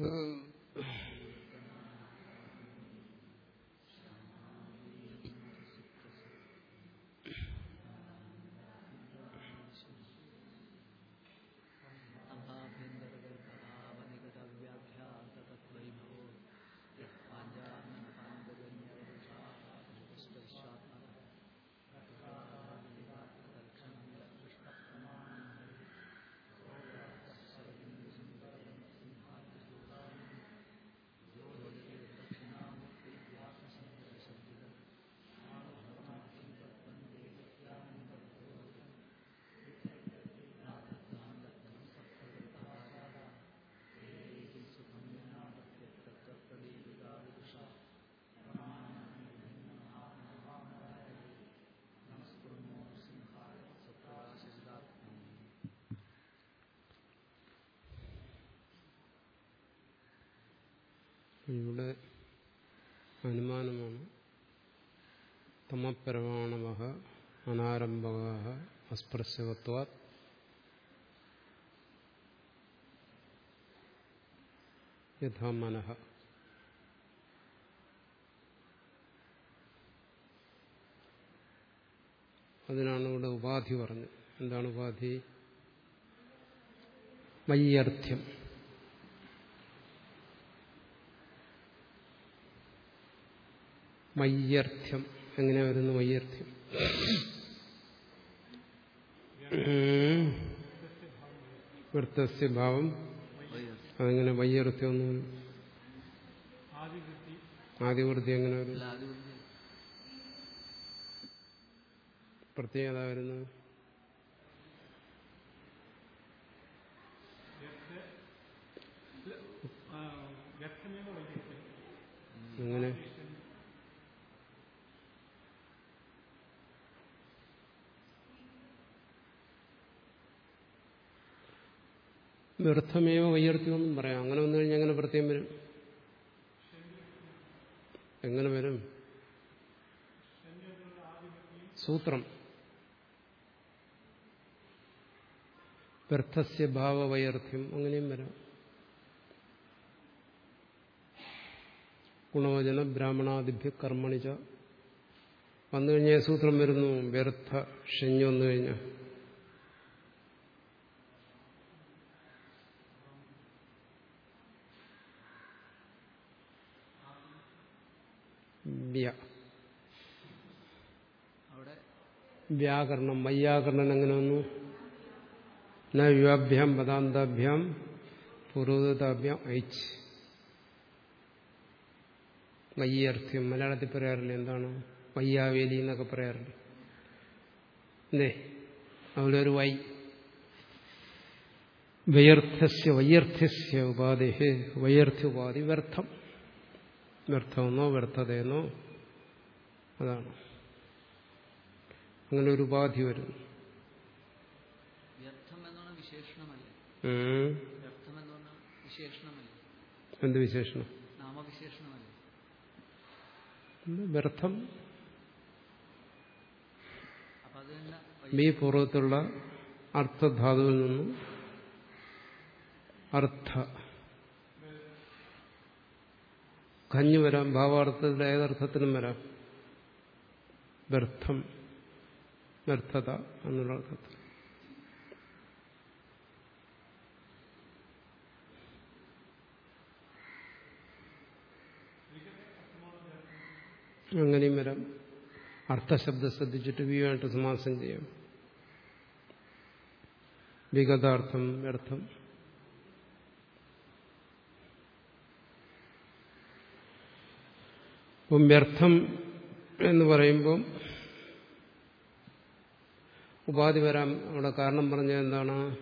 Uh, ഇവിടെ അനുമാനമാണ്. തമപരമാണവ അനാരംഭക അസ്പർശകത്വ യഥാ മനഃ. അതിനാണ് ഇവിടെ ഉപാധി പറഞ്ഞത്. എന്താണ് ഉപാധി? വയ്യർത്ഥ്യം വയ്യർത്ഥ്യം എങ്ങനെ വരുന്നു മയ്യർത്ഥ്യം. വൃത്തസ്യ ഭാവം. അതെങ്ങനെ വയ്യർത്ഥ്യം ഒന്നും ആദ്യവൃത്തി ആദിവൃത്തി എങ്ങനെ വരും. പ്രത്യേകത വരുന്നത്? എങ്ങനെ വ്യർത്ഥമേവ വയ്യർത്ഥ്യമെന്നും പറയാം. അങ്ങനെ വന്നു കഴിഞ്ഞാൽ എങ്ങനെ പ്രത്യേകം വരും? എങ്ങനെ വരും? സൂത്രം. വ്യർത്ഥസ്യ ഭാവവൈർത്ഥ്യം അങ്ങനെയും വരാം. ഗുണവചന ബ്രാഹ്മണാദിഭ്യ കർമ്മണിച്ച വന്നു കഴിഞ്ഞാൽ സൂത്രം വരുന്നു. വ്യർത്ഥ ഷഞ്ഞ് വന്നു കഴിഞ്ഞാൽ വ്യ അവിടെ വ്യാകരണം വൈയാകരണം എങ്ങനെ വന്നു? ന യുവാഭ്യാം പദാന്താഭ്യാം പൂർവതാഭ്യാം ഐച്ച് വയ്യർത്ഥ്യം മലയാളത്തിൽ പറയാറില്ല എന്താണ്? വയ്യാവേലി എന്നൊക്കെ പറയാറില്ല? അല്ലേ അവിടെ ഒരു വൈ. വൈയർത്ഥ്യ വയ്യർത്ഥ്യ ഉപാധി വൈയർത്ഥ്യ ഉപാധി വ്യർത്ഥം. വ്യർത്ഥമെന്നോ വ്യർത്ഥതയെന്നോ അതാണ്. അങ്ങനെ ഒരു ഉപാധി വരുന്നു. എന്ത് വിശേഷണം? വ്യർത്ഥം? ബി പൂർവത്തുള്ള അർത്ഥധാതുവിൽ നിന്നും അർത്ഥ. കഞ്ഞു വരാം ഭാവാർത്ഥത്തിൽ ഏതർത്ഥത്തിനും വരാം? വ്യർത്ഥം. വ്യർത്ഥത എന്നുള്ള അർത്ഥത്തിൽ. അങ്ങനെയും വരാം. അർത്ഥശബ്ദം ശ്രദ്ധിച്ചിട്ട് വിയുമായിട്ട് സമാസം ചെയ്യാം. വിഗതാർത്ഥം വ്യർത്ഥം. അപ്പം വ്യർത്ഥം എന്ന് പറയുമ്പോൾ ഉപാധി വരാൻ അവിടെ കാരണം പറഞ്ഞത് എന്താണ്?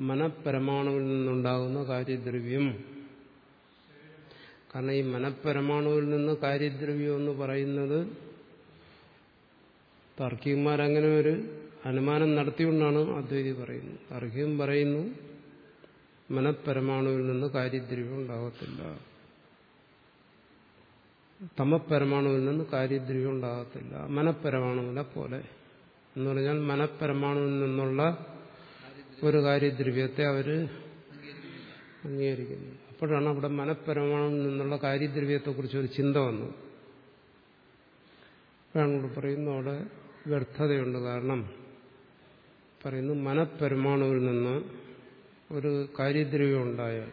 മനപരമാണുവിൽ നിന്നുണ്ടാകുന്ന കാര്യദ്രവ്യം. കാരണം ഈ മനപരമാണുവിൽ നിന്ന് കാര്യദ്രവ്യം എന്ന് പറയുന്നത് താർക്കികന്മാരങ്ങനെ ഒരു അനുമാനം നടത്തിക്കൊണ്ടാണ് അദ്വൈതി പറയുന്നത്. താർക്കികം പറയുന്നു മനപരമാണുവിൽ നിന്ന് കാര്യദ്രവ്യം ഉണ്ടാകത്തില്ല. തമപരമാണുവിൽ നിന്ന് കാര്യദ്രവ്യം ഉണ്ടാകത്തില്ല. മനപരമാണുവിനെ പോലെ. എന്ന് പറഞ്ഞാൽ മനപരമാണുവിൽ നിന്നുള്ള ഒരു കാര്യദ്രവ്യത്തെ അവർ അംഗീകരിക്കുന്നു. അപ്പോഴാണ് അവിടെ മനപരമാണുവിൽ നിന്നുള്ള കാര്യദ്രവ്യത്തെക്കുറിച്ച് ഒരു ചിന്ത വന്നത് അപ്പോഴാണ് പറയുന്നു അവിടെ വ്യർത്ഥതയുണ്ട്. കാരണം പറയുന്നു മനപരമാണുവിൽ നിന്ന് ഒരു കാര്യദ്രവ്യം ഉണ്ടായാൽ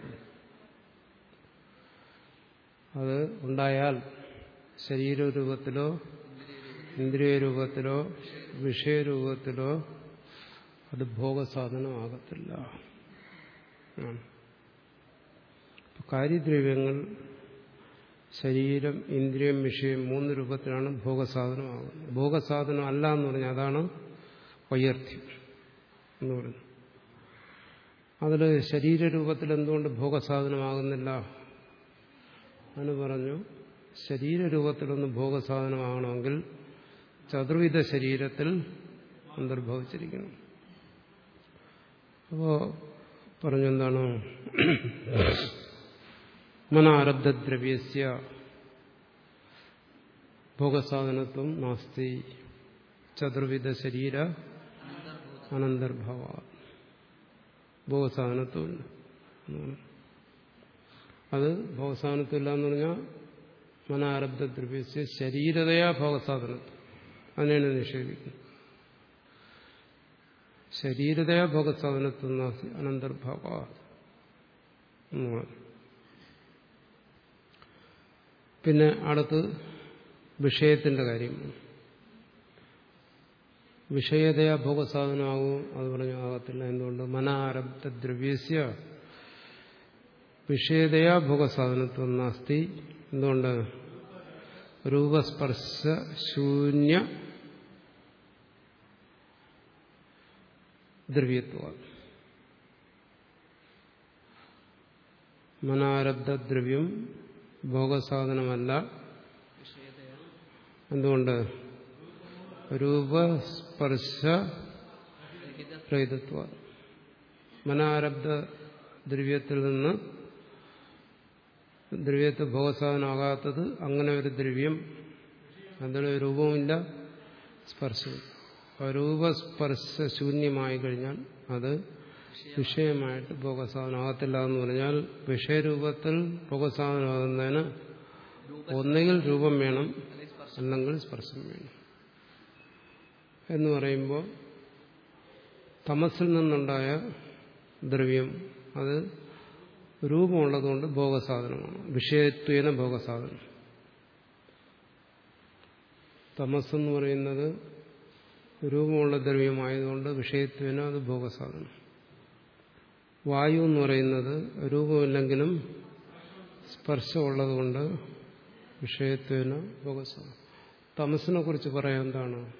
അത് ഉണ്ടായാൽ ശരീരരൂപത്തിലോ ഇന്ദ്രിയ രൂപത്തിലോ വിഷയരൂപത്തിലോ അത് ഭോഗസാധനമാകത്തില്ല. കാര്യദ്രവ്യങ്ങൾ ശരീരം ഇന്ദ്രിയം വിഷയം മൂന്ന് രൂപത്തിലാണ് ഭോഗസാധനമാകുന്നത്. ഭോഗസാധനം അല്ല എന്ന് പറഞ്ഞാൽ അതാണ് വൈയർത്ഥ്യം എന്ന് പറഞ്ഞു അതിൽ ശരീരരൂപത്തിൽ എന്തുകൊണ്ട് ഭോഗസാധനമാകുന്നില്ല എന്ന് പറഞ്ഞു. ശരീരരൂപത്തിലൊന്ന് ഭോഗസാധനമാകണമെങ്കിൽ ചതുർവിധ ശരീരത്തിൽ അന്തർഭവിച്ചിരിക്കണം. അപ്പോ പറഞ്ഞെന്താണ്? മനാരബ്ധദ്രവ്യസ്യ ഭോഗസാധനത്വം നാസ്തി ചതുർവിധ ശരീര അനന്തർഭവ. ഭോഗസാധനത്വമില്ല അത് ഭോഗസാധനത്വമില്ല എന്ന് പറഞ്ഞാൽ മനാരബ്ധദ്രവ്യസ്യ ശരീരതയാ ഭോഗസാധനത്വം അതിനാണ് നിഷേധിക്കുന്നത്. ശരീരതയാ ഭോഗസാധനത്വം നാസ്തി അനന്തർഭാവ പിന്നെ അടുത്ത് വിഷയത്തിന്റെ കാര്യം. വിഷയതയാ ഭോഗസാധനമാകും അത് പറഞ്ഞു ആകത്തില്ല എന്തുകൊണ്ട്? മനാരബ്ധ ദ്രവ്യസ്യ വിഷയതയാ ഭോഗസാധനത്വം നാസ്തി. എന്തുകൊണ്ട്? രൂപസ്പർശ ശൂന്യ ദ്രവ്യത്വ. മനാരബ്ധദ്രവ്യം ഭോഗസാധനമല്ല. എന്തുകൊണ്ട്? രൂപസ്പർശ രഹിതത്വ. മനാരബ്ധ ദ്രവ്യത്തിൽ നിന്ന് ദ്രവ്യത്തെ ഭോഗസാധനമാകാത്തത് അങ്ങനെ ഒരു ദ്രവ്യം അതിന് രൂപവുമില്ല സ്പർശവും രൂപസ്പർശ ശൂന്യമായി കഴിഞ്ഞാൽ അത് വിഷയമായിട്ട് ഭോഗസാധനമാകത്തില്ല എന്ന് പറഞ്ഞാൽ വിഷയരൂപത്തിൽ ഭോഗസാധനമാകുന്നതിന് ഒന്നുകിൽ രൂപം വേണം അല്ലെങ്കിൽ സ്പർശം വേണം. എന്ന് പറയുമ്പോൾ തമസിൽ നിന്നുണ്ടായ ദ്രവ്യം അത് രൂപമുള്ളതുകൊണ്ട് ഭോഗസാധനമാണ്. വിഷയത്വേന ഭോഗസാധനം. തമസ്സെന്ന് പറയുന്നത് രൂപമുള്ള ദ്രവ്യമായതുകൊണ്ട് വിഷയത്വേന അത് ഭോഗസാധനം. വായു എന്ന് പറയുന്നത് രൂപമില്ലെങ്കിലും സ്പർശമുള്ളതുകൊണ്ട് വിഷയത്വേന ഭോഗസാധനം. തമസിനെ കുറിച്ച് പറയാൻ എന്താണ്?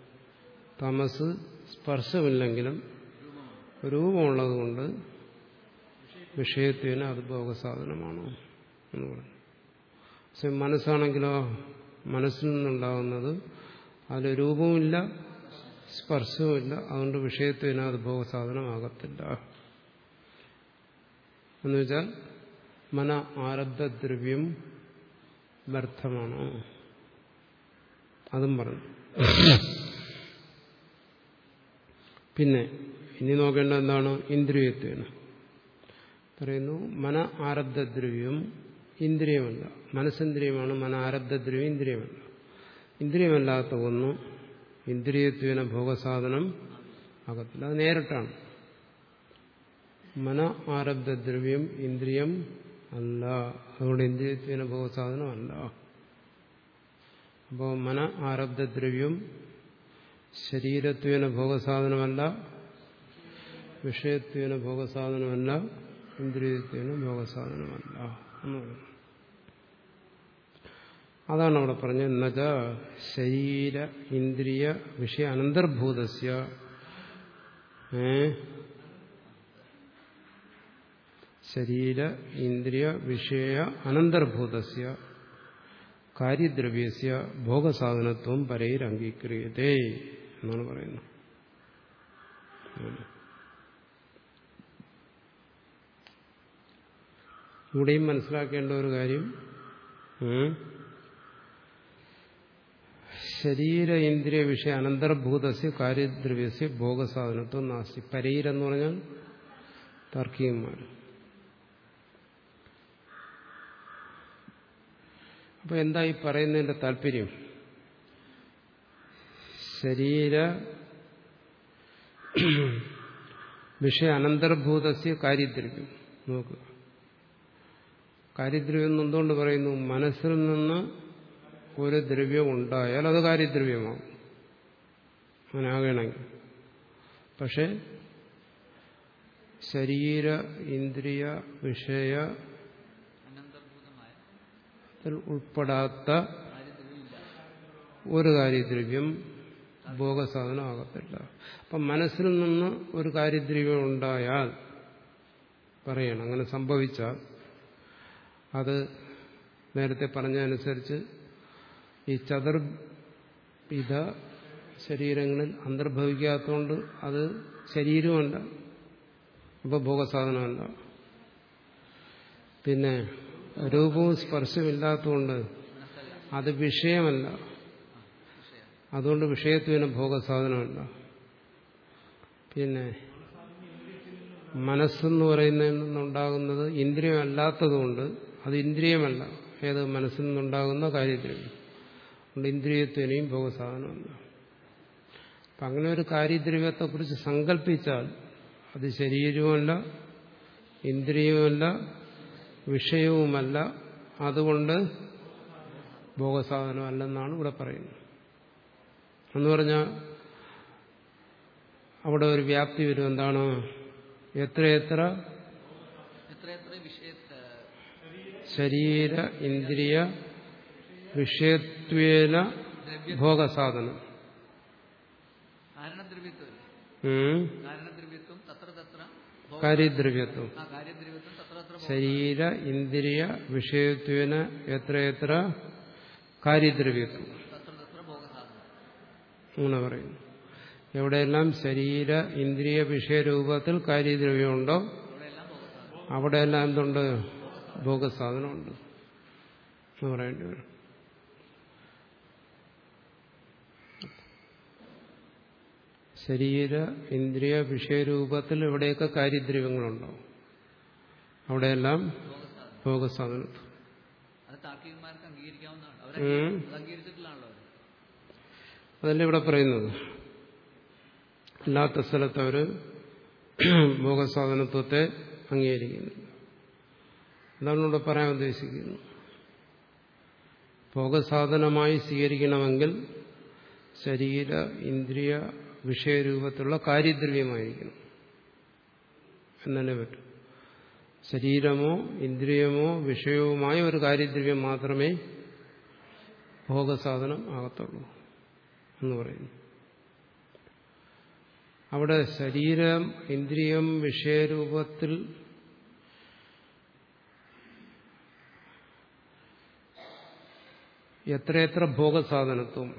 തമസ് സ്പർശമില്ലെങ്കിലും രൂപമുള്ളതുകൊണ്ട് വിഷയത്വേന അത് ഭോഗസാധനമാണ് എന്ന് പറഞ്ഞു. പക്ഷെ മനസ്സാണെങ്കിലോ മനസ്സിൽ നിന്നുണ്ടാകുന്നത് അതിൽ രൂപവുമില്ല സ്പർശവുമില്ല. അതുകൊണ്ട് വിഷയത്വേന അത് ഭോഗസാധനമാകത്തില്ല. എന്നുവെച്ചാൽ മന ആരബ്ധദ്രവ്യം വ്യർത്ഥമാണോ? അതും പറഞ്ഞു. പിന്നെ ഇനി നോക്കേണ്ട എന്താണ്? ഇന്ദ്രിയത്വേന പറയുന്നു മന ആരബ്ധദ്രവ്യം ഇന്ദ്രിയമല്ല. മനസ്സിന്ദ്രിയമാണ് മന ആരബ്ധദ്രവ്യം ഇന്ദ്രിയമല്ല. ഇന്ദ്രിയമല്ലാത്ത ഒന്നും ഇന്ദ്രിയത്വേന ഭോഗസാധനം ആകത്തില്ല. അത് നേരിട്ടാണ്. മന ആരബ്ധദ്രവ്യം ഇന്ദ്രിയം അല്ല. അതുകൊണ്ട് ഇന്ദ്രിയത്വേന ഭോഗസാധനം അല്ല. അപ്പോൾ മന ആരബ്ധദ്രവ്യം ശരീരത്വേന ഭോഗസാധനമല്ല. വിഷയത്വേന ഭോഗസാധനമല്ല. ഇന്ദ്രിയത്വേന യോഗസാധനമല്ല എന്ന് പറയുന്നു അതാണ് അവിടെ പറഞ്ഞത്. നജ ശരീര ഇന്ദ്രിയ വിഷയ അനന്തർഭൂതസ്യ. ശരീര ഇന്ദ്രിയ വിഷയ അനന്തർഭൂതസ്യ. കാര്യദ്രവ്യസ്യ ഭോഗസാധനത്വം പരയിൽ അംഗീകരിക്കതേ എന്നാണ് പറയുന്നത്. ഇവിടെയും മനസ്സിലാക്കേണ്ട ഒരു കാര്യം ശരീര ഇന്ദ്രിയ വിഷയ അനന്തർഭൂതസ്യ കാര്യദ്രവ്യസ്യ ഭോഗസാധനത്വം നാസ്തി. പരീരെന്ന് പറഞ്ഞാൽ താർക്കികമാണ് അപ്പൊ എന്താ ഈ പറയുന്നതിന്റെ താല്പര്യം? ശരീര വിഷയ അനന്തർഭൂതസ്യ കാര്യദ്രവ്യം. നോക്കുക കാര്യദ്രവ്യം എന്ന് എന്തുകൊണ്ട് പറയുന്നു? മനസ്സിൽ നിന്ന് ഒരു ദ്രവ്യം ഉണ്ടായാൽ അത് കാര്യദ്രവ്യമാകും അങ്ങനാകണമെങ്കിൽ പക്ഷെ ശരീര ഇന്ദ്രിയ വിഷയ ഉൾപ്പെടാത്ത ഒരു കാര്യദ്രവ്യം ഭോഗസാധനമാകത്തില്ല അപ്പം മനസ്സിൽ നിന്ന് ഒരു കാര്യദ്രവ്യം ഉണ്ടായാൽ പറയണം അങ്ങനെ സംഭവിച്ചാൽ അത് നേരത്തെ പറഞ്ഞതനുസരിച്ച് ഈ ചതുർവിധ ശരീരങ്ങളിൽ അന്തർഭവിക്കാത്തതുകൊണ്ട് അത് ശരീരമല്ല അപ്പോൾ ഭോഗസാധനമല്ല പിന്നെ രൂപവും സ്പർശമില്ലാത്തതുകൊണ്ട് അത് വിഷയമല്ല. അതുകൊണ്ട് വിഷയത്വന ഭോഗസാധനമല്ല പിന്നെ മനസ്സെന്ന് പറയുന്നതിൽ നിന്നുണ്ടാകുന്നത് ഇന്ദ്രിയമല്ലാത്തതുകൊണ്ട് അത് ഇന്ദ്രിയമല്ല. ഏത് മനസ്സിൽ നിന്നുണ്ടാകുന്ന കാര്യദ്രവ്യം അതുകൊണ്ട് ഇന്ദ്രിയത്വനെയും ഭോഗസാധനമല്ല അപ്പം അങ്ങനെ ഒരു കാര്യദ്രവ്യത്തെക്കുറിച്ച് സങ്കല്പിച്ചാൽ അത് ശരീരവുമല്ല ഇന്ദ്രിയവുമല്ല വിഷയവുമല്ല. അതുകൊണ്ട് ഭോഗസാധനമല്ലെന്നാണ് ഇവിടെ പറയുന്നത്. എന്ന് പറഞ്ഞാൽ അവിടെ ഒരു വ്യാപ്തി വരും. എന്താണ്? എത്രയെത്ര എത്ര എത്ര വിഷയത്തെ ശരീര ഇന്ദ്രിയ വിഷയത്വേന ഭോഗസാധനം. കാര്യദ്രവ്യത്വം. ശരീര ഇന്ദ്രിയ വിഷയത്വേന എത്രയെത്ര കാര്യദ്രവ്യത്വം. അങ്ങനെ പറയുന്നു. എവിടെയെല്ലാം ശരീര ഇന്ദ്രിയ വിഷയരൂപത്തിൽ കാര്യദ്രവ്യമുണ്ടോ അവിടെയെല്ലാം എന്തുണ്ട്? ഭോഗസാധനമുണ്ട് എന്ന് പറയേണ്ടി വരും. ശരീര ഇന്ദ്രിയ വിഷയരൂപത്തിൽ എവിടെയൊക്കെ കാര്യദ്രവ്യങ്ങളുണ്ടോ? അവിടെയെല്ലാം ഭോഗസാധന അതല്ല അത് താർക്കികന്മാർക്ക് അംഗീകരിക്കാവുന്നതാണ്. അവരെ ഉം. അത് അംഗീകരിച്ചിട്ടില്ലാണല്ലോ അതല്ലേ ഇവിടെ പറയുന്നത്? അല്ലാത്ത സ്ഥലത്ത് അവർ ഭോഗസാധനത്വത്തെ അംഗീകരിക്കുന്നില്ല. അതാണ് ഇവിടെ പറയാൻ ഉദ്ദേശിക്കുന്നത് ഭോഗസാധനമായി സ്വീകരിക്കണമെങ്കിൽ ശരീര ഇന്ദ്രിയ വിഷയരൂപത്തിലുള്ള കാര്യദ്രവ്യമായിരിക്കണം. എന്നെ പറ്റും? ശരീരമോ ഇന്ദ്രിയമോ വിഷയവുമായ ഒരു കാര്യദ്രവ്യം മാത്രമേ ഭോഗസാധനം ആകത്തുള്ളൂ എന്ന് പറയുന്നു. അവിടെ ശരീരം ഇന്ദ്രിയം വിഷയരൂപത്തിൽ എത്രയെത്ര ഭോഗസാധനത്വം.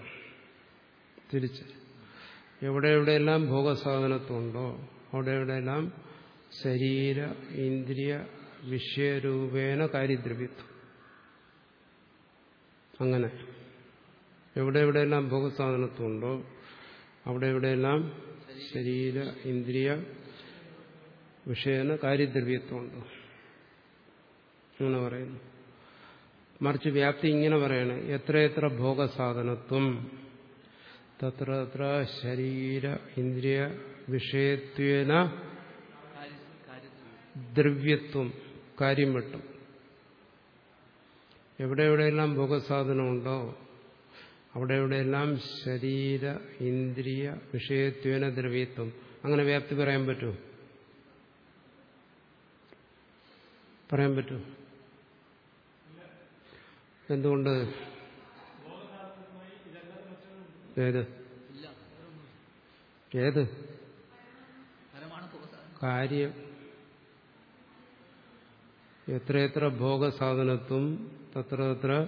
തിരിച്ച്. എവിടെ എവിടെയെല്ലാം ഭോഗസാധനത്വം ഉണ്ടോ അവിടെ എവിടെയെല്ലാം ശരീര ഇന്ദ്രിയ വിഷയരൂപേണ കാര്യദ്രവ്യത്വം. അങ്ങനെ. എവിടെ എവിടെയെല്ലാം ഭോഗസാധനത്വം ഉണ്ടോ അവിടെ എവിടെയെല്ലാം ശരീര ഇന്ദ്രിയ വിഷയന കാര്യദ്രവ്യത്വമുണ്ട്. അങ്ങനെ പറയുന്നു. മറിച്ച് വ്യാപ്തി ഇങ്ങനെ പറയാണ് എത്രയെത്ര ഭോഗസാധനത്വം? തത്ര തത്ര ശരീര ഇന്ദ്രിയ വിഷയത്വേന ദ്രവ്യത്വം കാര്യം വെട്ടും എവിടെ എവിടെയെല്ലാം ഭോഗസാധനമുണ്ടോ അവിടെ എവിടെയെല്ലാം ശരീര ഇന്ദ്രിയ വിഷയത്വേന ദ്രവ്യത്വം അങ്ങനെ വ്യാപ്തി പറയാൻ പറ്റുമോ പറയാൻ പറ്റുമോ എന്തുകൊണ്ട്? ഏത്? ഏത്? കാര്യം. എത്രയെത്ര ഭോഗസാധനത്വം തത്ര തത്ര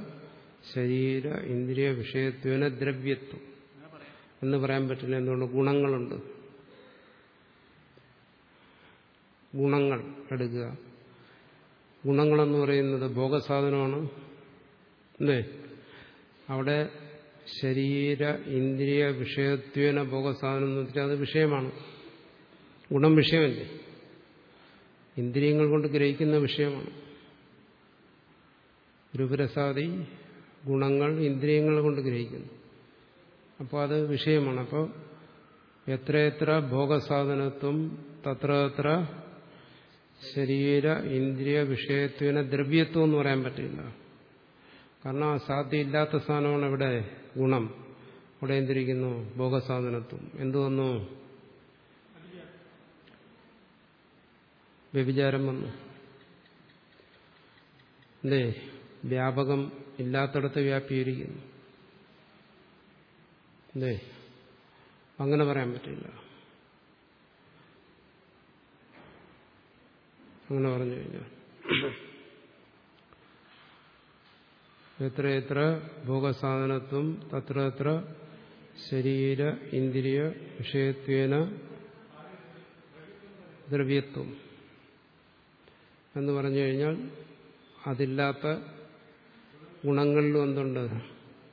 ശരീര ഇന്ദ്രിയ വിഷയത്വന ദ്രവ്യത്വം. എന്ന് പറയാൻ പറ്റില്ല. എന്തുകൊണ്ട്? ഗുണങ്ങളുണ്ട്. ഗുണങ്ങൾ എടുക്കുക. ഗുണങ്ങളെന്ന് പറയുന്നത് ഭോഗസാധനമാണ്. അല്ലേ? അവിടെ ശരീര ഇന്ദ്രിയ വിഷയത്വേന ഭോഗസാധനം എന്ന് വെച്ചാൽ അത് വിഷയമാണ്. ഗുണം വിഷയമല്ലേ? ഇന്ദ്രിയങ്ങൾ കൊണ്ട് ഗ്രഹിക്കുന്ന വിഷയമാണ്. രൂപരസാദി ഗുണങ്ങൾ ഇന്ദ്രിയങ്ങൾ കൊണ്ട് ഗ്രഹിക്കുന്നു. അപ്പോൾ അത് വിഷയമാണ്. അപ്പോൾ എത്രയെത്ര ഭോഗസാധനത്വം തത്ര തത്ര ശരീര ഇന്ദ്രിയ വിഷയത്വന ദ്രവ്യത്വം എന്ന് പറയാൻ പറ്റില്ല. കാരണം സാധ്യമില്ലാത്ത സാധനമാണ് ഇവിടെ ഗുണം. അവിടെ എന്തിരിക്കുന്നു? ഭോഗസാധനത്വം. എന്തു വന്നു? വ്യഭിചാരം വന്നു. അല്ലേ? വ്യാപകം ഇല്ലാത്തടത്ത് വ്യാപിയിരിക്കുന്നു അല്ലേ? അങ്ങനെ പറയാൻ പറ്റില്ല. അങ്ങനെ പറഞ്ഞു കഴിഞ്ഞാൽ എത്ര എത്ര ഭോഗസാധനത്വം തത്ര എത്ര ശരീര ഇന്ദ്രിയ വിഷയത്വേന ദ്രവ്യത്വം. എന്ന് പറഞ്ഞു കഴിഞ്ഞാൽ അതില്ലാത്ത ഗുണങ്ങളിലും എന്തുണ്ട്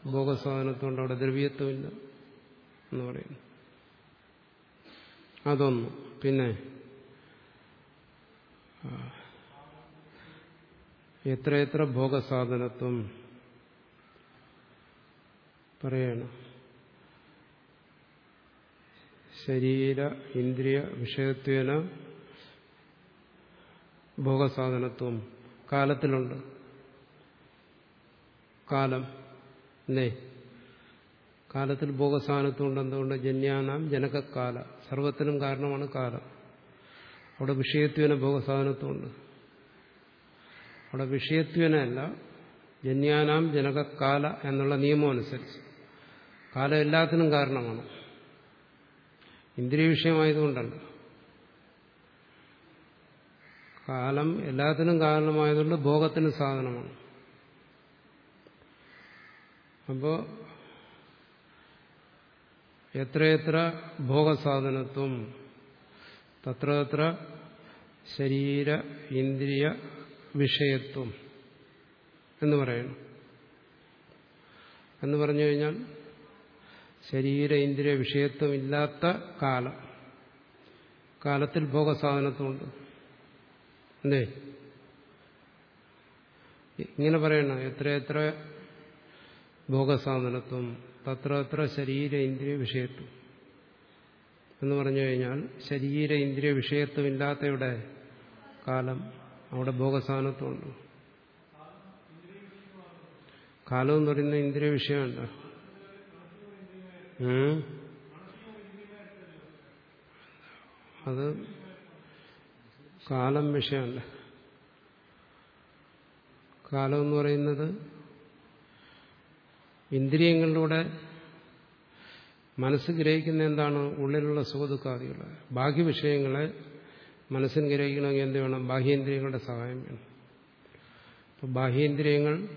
ഭോഗസാധനത്വമുണ്ട് അവിടെ ദ്രവ്യത്വമില്ല എന്ന് പറയുന്നു. അതൊന്ന്. പിന്നെ എത്രയെത്ര ഭോഗസാധനത്വം പറയണം. ശരീര ഇന്ദ്രിയ വിഷയത്വേന ഭോഗസാധനത്വം കാലത്തിലുണ്ട്. കാലം അല്ലേ? കാലത്തിൽ ഭോഗസാധനത്വം ഉണ്ട് എന്തുകൊണ്ട്? ജന്യാനാം ജനകക്കാല. സർവത്തിനും കാരണമാണ് കാലം. അവിടെ വിഷയത്വേന ഭോഗസാധനത്വമുണ്ട്. അവിടെ വിഷയത്വേനല്ല ജന്യാനാം ജനകക്കാല എന്നുള്ള നിയമം അനുസരിച്ച് കാലം എല്ലാത്തിനും കാരണമാണ്. ഇന്ദ്രിയ വിഷയമായതുകൊണ്ടല്ല കാലം എല്ലാത്തിനും കാരണമായതുകൊണ്ട് ഭോഗത്തിന് സാധനമാണ്. അപ്പോ എത്രയെത്ര ഭോഗസാധനത്വം തത്ര തത്ര ശരീര ഇന്ദ്രിയ വിഷയത്വം എന്ന് പറയണം എന്ന് പറഞ്ഞു കഴിഞ്ഞാൽ ശരീര ഇന്ദ്രിയ വിഷയത്വം ഇല്ലാത്ത കാലം. കാലത്തിൽ ഭോഗസാധനത്വമുണ്ട്. അല്ലേ? ഇങ്ങനെ പറയണം. എത്രയെത്ര ഭോഗസാധനത്വം തത്ര അത്ര ശരീര ഇന്ദ്രിയ വിഷയത്വം എന്ന് പറഞ്ഞു കഴിഞ്ഞാൽ ശരീര ഇന്ദ്രിയ വിഷയത്വം ഇല്ലാത്ത ഇവിടെ കാലം. അവിടെ ഭോഗസാധനത്വമുണ്ട്. കാലം എന്ന് പറയുന്ന ഇന്ദ്രിയ വിഷയമല്ല അത് കാലം വിഷയമല്ല. കാലം എന്ന് പറയുന്നത് ഇന്ദ്രിയങ്ങളിലൂടെ മനസ്സ് ഗ്രഹിക്കുന്ന എന്താണ്? ഉള്ളിലുള്ള സുഖദുഃഖാദികൾ. ബാഹ്യ വിഷയങ്ങളെ മനസ്സിന് ഗ്രഹിക്കണമെങ്കിൽ എന്ത് വേണം? ബാഹ്യേന്ദ്രിയങ്ങളുടെ സഹായം വേണം. അപ്പം ബാഹ്യേന്ദ്രിയങ്ങൾ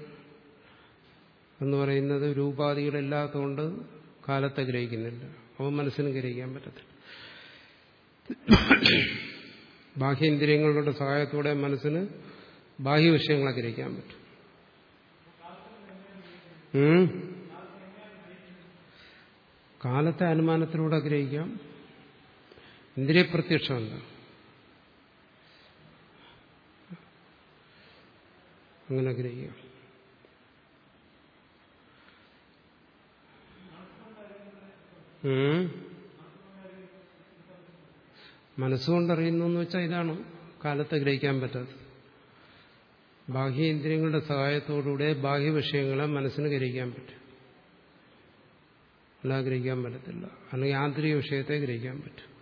എന്ന് പറയുന്നത് രൂപാദികളില്ലാത്തതുകൊണ്ട് കാലത്തെ ഗ്രഹിക്കുന്നില്ല അവൻ മനസ്സിന് ഗ്രഹിക്കാൻ പറ്റത്തില്ല. ബാഹ്യേന്ദ്രിയങ്ങളുടെ സഹായത്തോടെ മനസ്സിന് ബാഹ്യ വിഷയങ്ങളെ ഗ്രഹിക്കാൻ പറ്റും. കാലത്തെ അനുമാനത്തിലൂടെ ഗ്രഹിക്കാം. ഇന്ദ്രിയപ്രത്യക്ഷമല്ല അങ്ങനെ ഗ്രഹിക്കാം. മനസ്സുകൊണ്ടറിയുന്നു എന്ന് വെച്ചാൽ ഇതാണ്. കാലത്തെ ഗ്രഹിക്കാൻ പറ്റാത്തത്. ബാഹ്യേന്ദ്രിയങ്ങളുടെ സഹായത്തോടുകൂടെ ബാഹ്യ വിഷയങ്ങളെ മനസ്സിന് ഗ്രഹിക്കാൻ പറ്റും. അല്ല ഗ്രഹിക്കാൻ പറ്റത്തില്ല. അല്ലെങ്കിൽ ആന്തരിക വിഷയത്തെ ഗ്രഹിക്കാൻ പറ്റും.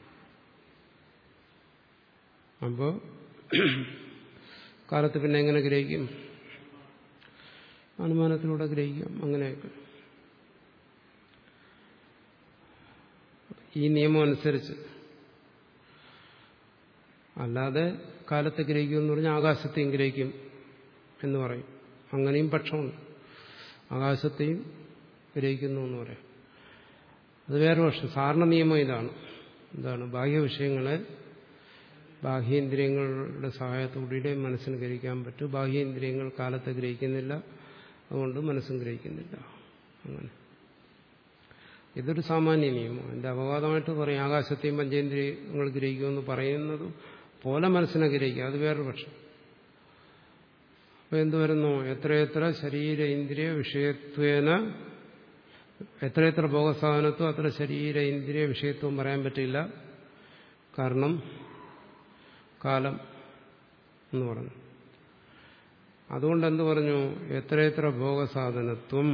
അപ്പോൾ കാലത്ത് പിന്നെ എങ്ങനെ ഗ്രഹിക്കും? അനുമാനത്തിലൂടെ ഗ്രഹിക്കാം. അങ്ങനെയൊക്കെ. ഈ നിയമം അനുസരിച്ച്. അല്ലാതെ കാലത്തെ ഗ്രഹിക്കും എന്ന് പറഞ്ഞാൽ ആകാശത്തെയും ഗ്രഹിക്കും എന്ന് പറയും. അങ്ങനെയും പക്ഷമുണ്ട്. ആകാശത്തെയും ഗ്രഹിക്കുന്നു എന്ന് പറയാം. അത് വേറെ പക്ഷം. സാറിന നിയമം ഇതാണ്. എന്താണ്? ബാഹ്യ വിഷയങ്ങളെ ബാഹ്യേന്ദ്രിയങ്ങളുടെ സഹായത്തോടെ മനസ്സിന് ഗ്രഹിക്കാൻ പറ്റും. ബാഹ്യേന്ദ്രിയങ്ങൾ കാലത്തെ ഗ്രഹിക്കുന്നില്ല. അതുകൊണ്ട് മനസ്സും ഗ്രഹിക്കുന്നില്ല. അങ്ങനെ. ഇതൊരു സാമാന്യ നിയമം. എന്റെ അപവാദമായിട്ട് പറയും ആകാശത്തെയും പഞ്ചേന്ദ്രിയങ്ങൾ ഗ്രഹിക്കുമെന്ന് പറയുന്നത് പോലെ മനസ്സിനെ ഗ്രഹിക്കുക. അത് വേറൊരു പക്ഷം അപ്പൊ എന്തുവരുന്നു എത്രയെത്ര ശരീര ഇന്ദ്രിയ വിഷയത്വേന എത്രയെത്ര ഭോഗസാധനത്വം അത്ര ശരീര ഇന്ദ്രിയ വിഷയത്വം പറയാൻ പറ്റില്ല. കാരണം കാലം എന്ന് പറഞ്ഞു. അതുകൊണ്ട് എന്ത് പറഞ്ഞു? എത്രയെത്ര ഭോഗസാധനത്വം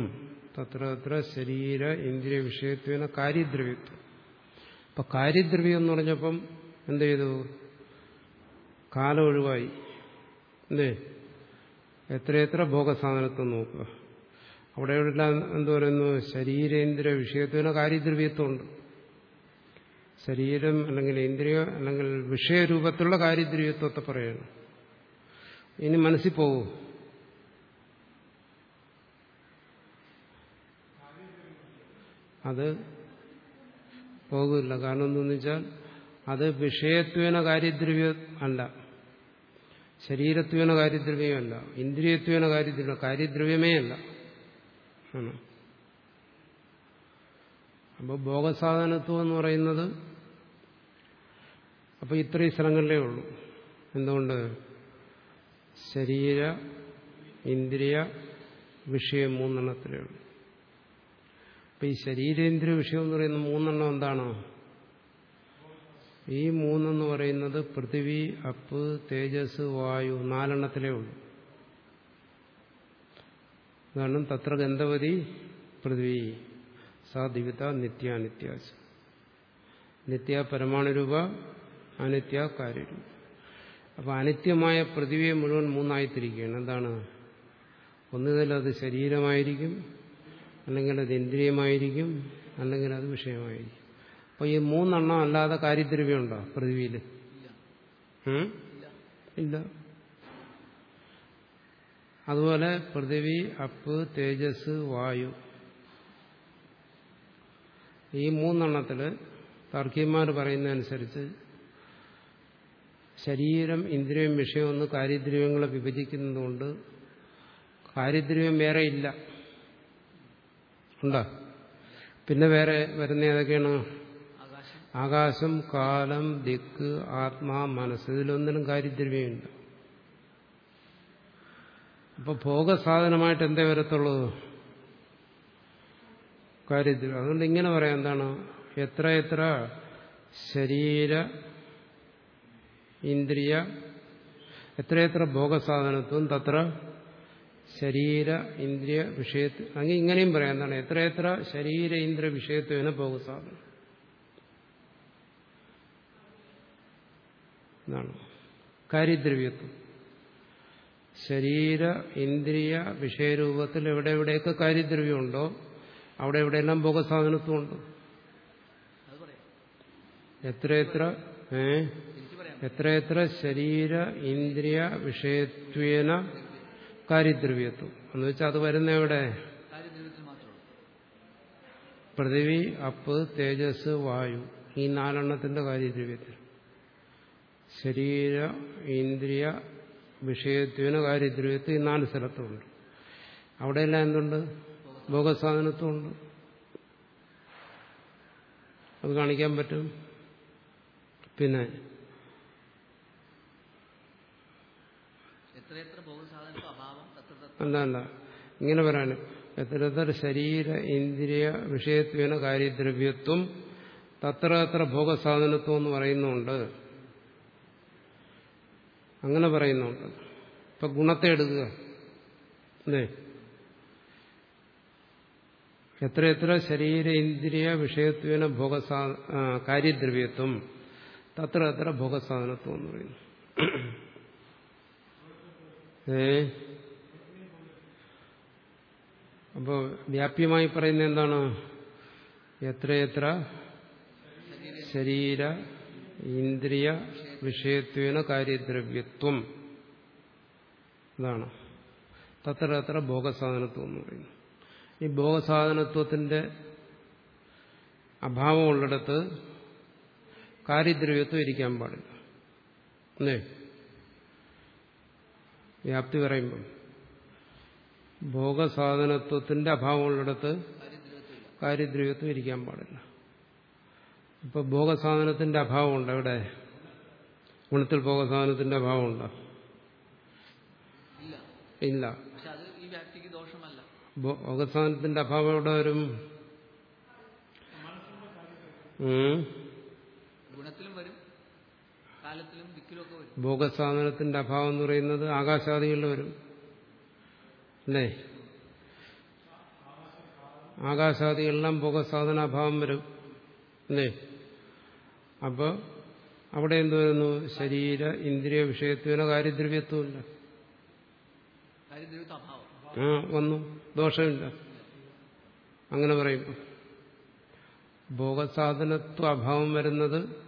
തത്ര ശരീര ഇന്ദ്രിയ വിഷയത്വേന കാര്യദ്രവ്യത്വം. അപ്പൊ കാര്യദ്രവ്യം എന്ന് പറഞ്ഞപ്പം എന്ത് ചെയ്തു? കാലം ഒഴിവായി. എന്തേ എത്രയെത്ര ഭോഗസാധനത്വം നോക്കുക. അവിടെ എല്ലാം എന്ത് പറയുന്നു? ശരീരേന്ദ്രിയ വിഷയത്വന കാര്യദ്രവ്യത്വമുണ്ട് ശരീരം അല്ലെങ്കിൽ ഇന്ദ്രിയ അല്ലെങ്കിൽ വിഷയരൂപത്തിലുള്ള കാര്യദ്രവ്യത്വത്തെ പറയുന്നു ഇനി മനസ്സിൽ പോകൂ അത് പോകില്ല കാരണം എന്തെന്ന് വെച്ചാൽ അത് വിഷയത്വേന കാര്യദ്രവ്യം അല്ല. ശരീരത്വേന കാര്യദ്രവ്യമല്ല ഇന്ദ്രിയത്വേന കാര്യദ്രവ്യം കാര്യദ്രവ്യമേ അല്ല. ആണ്. അപ്പോൾ ഭോഗസാധനത്വം എന്ന് പറയുന്നത് അപ്പോൾ ഇത്രയും സ്ഥലങ്ങളിലേ ഉള്ളൂ. എന്തുകൊണ്ട്? ശരീര ഇന്ദ്രിയ വിഷയം മൂന്നെണ്ണത്തിലേ ഉള്ളൂ. അപ്പം ഈ ശരീരേന്ദ്രിയ വിഷയം എന്ന് പറയുന്ന മൂന്നെണ്ണം എന്താണ്? ഈ മൂന്നെന്ന് പറയുന്നത് പൃഥിവി അപ്പ് തേജസ് വായു നാലെണ്ണത്തിലേ ഉള്ളൂ. കാരണം തത്ര ഗന്ധവതി പൃഥ്വി സാ ദിവിത നിത്യ നിത്യാശ നിത്യ പരമാണുരൂപ അനിത്യ കാര്യരൂപ. അപ്പൊ അനിത്യമായ പൃഥ്വിയെ മുഴുവൻ മൂന്നായി തിരിക്കുകയാണ്. എന്താണ്? ഒന്നുകിൽ അത് ശരീരമായിരിക്കും അല്ലെങ്കിൽ അത് ഇന്ദ്രിയമായിരിക്കും അല്ലെങ്കിൽ അത് വിഷയമായിരിക്കും. അപ്പോൾ ഈ മൂന്നെണ്ണം അല്ലാതെ കാര്യദ്രവ്യമുണ്ടോ പൃഥ്വിയിൽ ഇല്ല. അതുപോലെ പൃഥിവി അപ്പ് തേജസ് വായു. ഈ മൂന്നെണ്ണത്തിൽ തർക്കിമാർ പറയുന്നതനുസരിച്ച് ശരീരം ഇന്ദ്രിയം വിഷയം ഒന്ന് കാര്യദ്രവ്യങ്ങളെ വിഭജിക്കുന്നതുകൊണ്ട് കാര്യദ്രവ്യം വേറെ ഇല്ല. ഉണ്ടോ? പിന്നെ വേറെ വരുന്ന ഏതൊക്കെയാണ്? ആകാശം കാലം ദിക്ക് ആത്മാ മനസ്സ്. ഇതിലൊന്നിനും കാര്യദ്രവ്യമില്ല അപ്പൊ ഭോഗസാധനമായിട്ട് എന്തേ വരത്തുള്ളൂ? കാര്യദ്രവ്യം. അതുകൊണ്ട് ഇങ്ങനെ പറയാം എന്താണ്? എത്ര എത്ര ശരീര ഇന്ദ്രിയ എത്രയെത്ര ഭോഗസാധനത്വം തത്ര ശരീര ഇന്ദ്രിയ വിഷയത്വ അങ്ങനെ ഇങ്ങനെയും പറയാം എന്താണ് എത്രയെത്ര ശരീര ഇന്ദ്രിയ വിഷയത്വന ഭോഗസാധനം എന്നാണ് കാര്യദ്രവ്യത്വം. ശരീര ഇന്ദ്രിയ വിഷയരൂപത്തിൽ എവിടെ എവിടെയൊക്കെ കാര്യദ്രവ്യമുണ്ടോ അവിടെ എവിടെയെല്ലാം എത്ര എത്ര ഏ? എത്ര എത്ര ശരീര ഇന്ദ്രിയ വിഷയത്വേന കാര്യദ്രവ്യത്വം. എന്ന് വെച്ചാൽ അത് വരുന്ന എവിടെ? പൃഥിവി അപ്പ് തേജസ് വായു. ഈ നാലെണ്ണത്തിന്റെ കാര്യദ്രവ്യത്തിൽ ശരീര ഇന്ദ്രിയ വിഷയത്വന കാര്യദ്രവ്യത്വം ഈ നാല് സ്ഥലത്തുമുണ്ട്. അവിടെയെല്ലാം എന്തുണ്ട്? ഭോഗസാധനത്വമുണ്ട്. അത് കാണിക്കാൻ പറ്റും? പിന്നെ എത്രയെത്ര അല്ല അല്ല ഇങ്ങനെ പറയാണ്. എത്ര ശരീര ഇന്ദ്രിയ വിഷയത്വേന കാര്യദ്രവ്യത്വം തത്ര അത്ര ഭോഗസാധനത്വം എന്ന് പറയുന്നുണ്ട്. അങ്ങനെ പറയുന്നുണ്ട്. ഇപ്പൊ ഗുണത്തെ എടുക്കുക. അല്ലേ? എത്രയെത്ര ശരീര ഇന്ദ്രിയ വിഷയത്വേന ഭോഗസാ കാര്യദ്രവ്യത്വം തത്ര അത്ര ഭോഗസാധനത്വം എന്ന് പറയുന്നു. ഏ? അപ്പോൾ വ്യാപ്യമായി പറയുന്ന എന്താണ്? എത്രയെത്ര ശരീര ഇന്ദ്രിയ വിഷയത്വേന കാര്യദ്രവ്യത്വം. ഇതാണ്. തത്ര അത്ര ഭോഗസാധനത്വം എന്ന് പറയുന്നു. ഈ ഭോഗസാധനത്വത്തിന്റെ അഭാവമുള്ളിടത്ത് കാര്യദ്രവ്യത്വം ഇരിക്കാൻ പാടില്ല. വ്യാപ്തി പറയുമ്പം ഭോഗസാധനത്വത്തിന്റെ അഭാവമുള്ളിടത്ത് കാര്യദ്രവ്യത്വം ഇരിക്കാൻ പാടില്ല. ഇപ്പൊ ഭോഗസാധനത്തിന്റെ അഭാവമുണ്ട് അവിടെ? ഗുണത്തിൽ ഭോഗസാധനത്തിന്റെ അഭാവമുണ്ടോ? ഇല്ല. ഭോഗസാധനത്തിന്റെ അഭാവം എവിടെ വരും. ഭോഗസാധനത്തിന്റെ അഭാവം എന്ന് പറയുന്നത് ആകാശാദികളിൽ വരും. അല്ലേ? ആകാശാദികളെല്ലാം പോക സാധനാഭാവം വരും. അല്ലേ? അപ്പോൾ അവിടെ എന്ത് വരുന്നു? ശരീര ഇന്ദ്രിയ വിഷയത്വന കാര്യദ്രവ്യത്വമില്ല. ആ വന്നു. ദോഷമില്ല. അങ്ങനെ പറയും. ഭോഗസാധനത്വ അഭാവം വരുന്നത്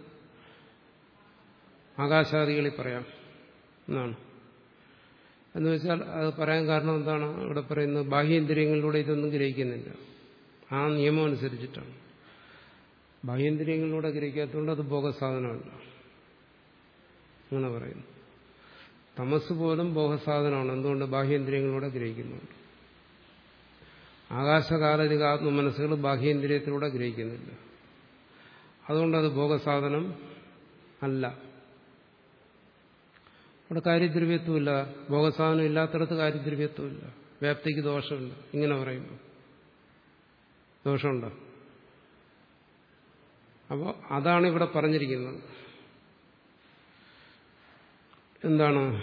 ആകാശാദികളിൽ പറയാം. എന്നാണ്. എന്ന് വെച്ചാൽ അത് പറയാൻ കാരണം എന്താണ്? ഇവിടെ പറയുന്നത് ബാഹ്യേന്ദ്രിയങ്ങളിലൂടെ ഇതൊന്നും ഗ്രഹിക്കുന്നില്ല. ആ നിയമം അനുസരിച്ചിട്ടാണ്. ബാഹ്യേന്ദ്രിയങ്ങളിലൂടെ ഗ്രഹിക്കാത്തതുകൊണ്ട് അത് ഭോഗസാധനമല്ല അങ്ങനെ പറയുന്നു. തമസ് പോലും ഭോഗസാധനമാണ് എന്തുകൊണ്ട്? ബാഹ്യേന്ദ്രിയങ്ങളിലൂടെ ഗ്രഹിക്കുന്നുണ്ട്. ആകാശകാലരിക ആത്മമനസ്സുകൾ ബാഹ്യേന്ദ്രിയത്തിലൂടെ ഗ്രഹിക്കുന്നില്ല. അതുകൊണ്ടത് ഭോഗസാധനം അല്ല. അവിടെ കാര്യദ്രവ്യത്വമില്ല. ഭോഗസാധനം ഇല്ലാത്തടത്ത് കാര്യദ്രവ്യത്വമില്ല. വ്യാപ്തിക്ക് ദോഷമില്ല. ഇങ്ങനെ പറയുന്നു. ദോഷമുണ്ടോ? അപ്പോൾ അതാണ് ഇവിടെ പറഞ്ഞിരിക്കുന്നത്. എന്താണ്?